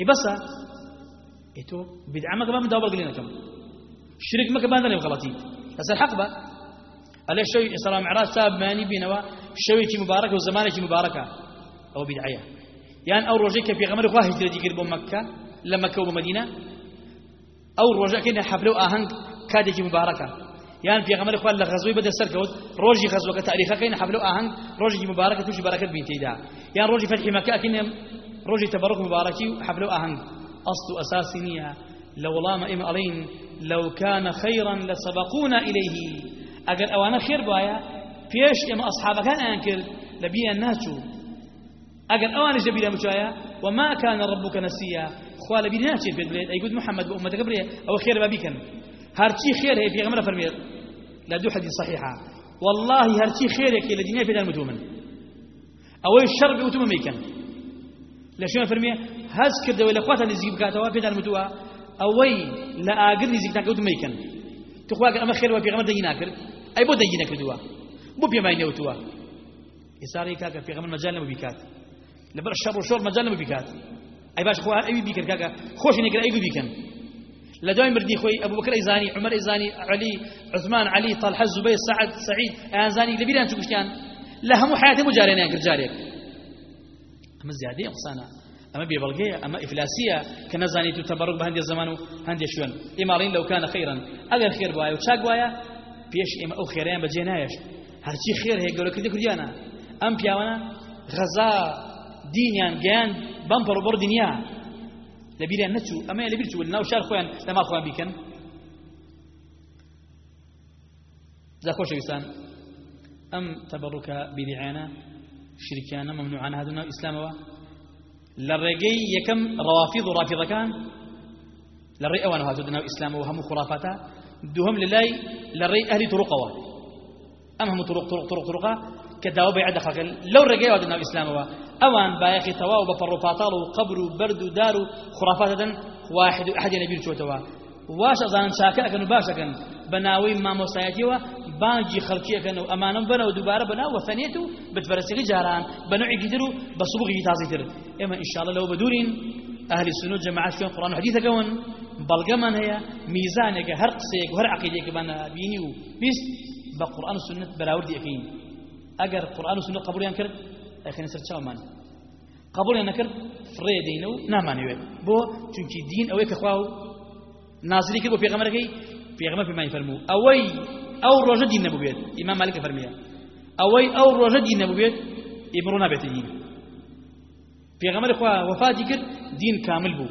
إيه بس. إتو بدعة ما كمان مداول قلنا كم. شرك ما كمان ذنب غلطي بس الحق بقى عليه شوي إسلام معراج ساب ماني بينوا شوي كي مبارك وزمانه كي مباركة. أو بدعية. يعني أو رجيك في غمر واحد هجرة يقرب مكة. لمكة ومدينة أو رجاء كنا حفلوا آهنگ كادي مباركة. يعني في غمر إخوان لغزوي بدأ سركوت روجي غزوة تاريخا كين حفلوا آهنگ روجي مباركة توشي بركة بنتي دا. يعني روجي فتح مكة كنا روجي تبرك مباركي حفلوا آهنگ أصل أساسينية لو لام إم علين لو كان خيرا لسبقونا إليه. أجر أوانا خير بايا فيش إما أصحابك كان أنكر لبينا الناس أجر أوانا جبينا مشايا وما كان ربك نسيا. خوال بينا ناس في البلاد أي قد محمد بأمتك بريه أو خير بابيكن هرچی خير هي في غمرة فرميت لا دو حديث صحيحة. والله هرچی خير هي إلى دنيا في دار متومن أو الشر بمتومن ميكن لا شو فرمي؟ هز كده ولا اللي زيب كاتوا في دار متوا أوي لا أقدر نزيك تاكوت ميكن تخواك أما خير وفي غمرة دينا كر أي بود دينا كردوا مو بيما ينوتوا يساري كاكا في غمرة مجال بيكات. لبر الشر وشر مجال بيكات. أي باش خوا أي بيكر كاكا. خوش نقرأ أي بيكن. لدوای مردی خوی أبو بکر ایزانی عمر ایزانی علی عثمان علی طلحة زبیر سعد سعید ایزانی لبیران چوکشتیان لهم حياته مجارين يا جاريك. أما زيادة قصانا أما بيبلغية أما إفلاسية. كنزاني تتبرك بهندي الزمان هندي شون. إمارين لو كان خيرا. اگر خير بوايا. وشاق بوايا بيش إما أو خيرين بجينايش. هرچی خير هي قولك دي كرديانا. أم بياوانا غزا. دينيان جيان بمبر وبر دنيا لبيريان نتشو أما لبير شو الناو شار خوان لما خوان بيكن. ذا خوش إنسان. أم تبرك بدعانا شركانا ممنوعان هذا النوع إسلام للرقي يكم روافض رافضة كان للرئي أوان هذا النوع وهم خرافاتا؟ دوهم لله للرئي أهل طرقوا أم هم طرق طرق طرق طرقا كداو بيعد خلق لو أوان بايخي تواو بفر فاطال وقبر وبرد ودار خرافات واحد أحد نبيل شو توا. واش أظن شاكا كانوا باشا كان بناوي ما موسايتيوا بانجي خلقية كانوا أمانهم بناو دوباره بناو وثانيتو بتفرسي جاران. بنوع قدروا بصبغ تازيتر. إما إن شاء الله لو بدورين. أهل السنة جماعات كان قرآن وحديث كون. بلغمان هي ميزانك هر قصيك وهر عقيدك بنا بينيو. بيست بقرآن السنة بلاوردي أكين. أجر قرآن السنة ئەخێنە سەر چاومان قبوڵیان نەکرد فڕێ دەینە و نامانەوێت بۆ چونکی دین ئەوەی کە خوا و نازری کرد بۆ پێغەمەرەکەی پێغەمە پێمانی فەرموو ئەوەی ئەو ڕۆژە دین نەبووێت ئیمان مالکە فەرمیە ئەوەی ئەو ڕۆژە دین نەبووێت ئیبڕۆ نابێت دین پێغەمەر خوا وەفاتی کرد دین کامل بوو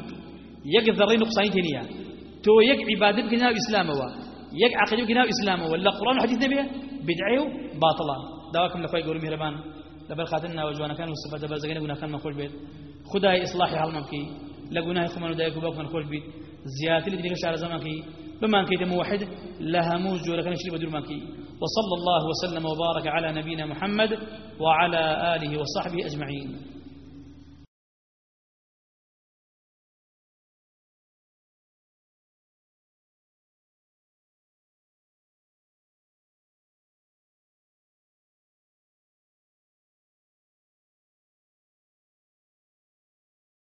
یەک ذەڕەی نقصانی تێنیە تۆ یەک عیبادت بکەی ناو ئیسلامەوە یەک عقیدە بکەی ناو ئیسلامەوە لە قورآن و حەدیث نەبێ بدعێ و باتڵە داواکەم لە خۆی گەورە میهرەبان لبر خاتنا وجوانا كان والصفات برزقنا قلنا كان مخول بيت. خداي إصلاحي هالممكي لقونا خمان ودايك وباك من بيت. زيادة اللي تلك شعر زمانكي بما كيد موحد لها موج ولا كان شرب دور مانكي وصلى الله وسلم وبارك على نبينا محمد وعلى آله وصحبه أجمعين.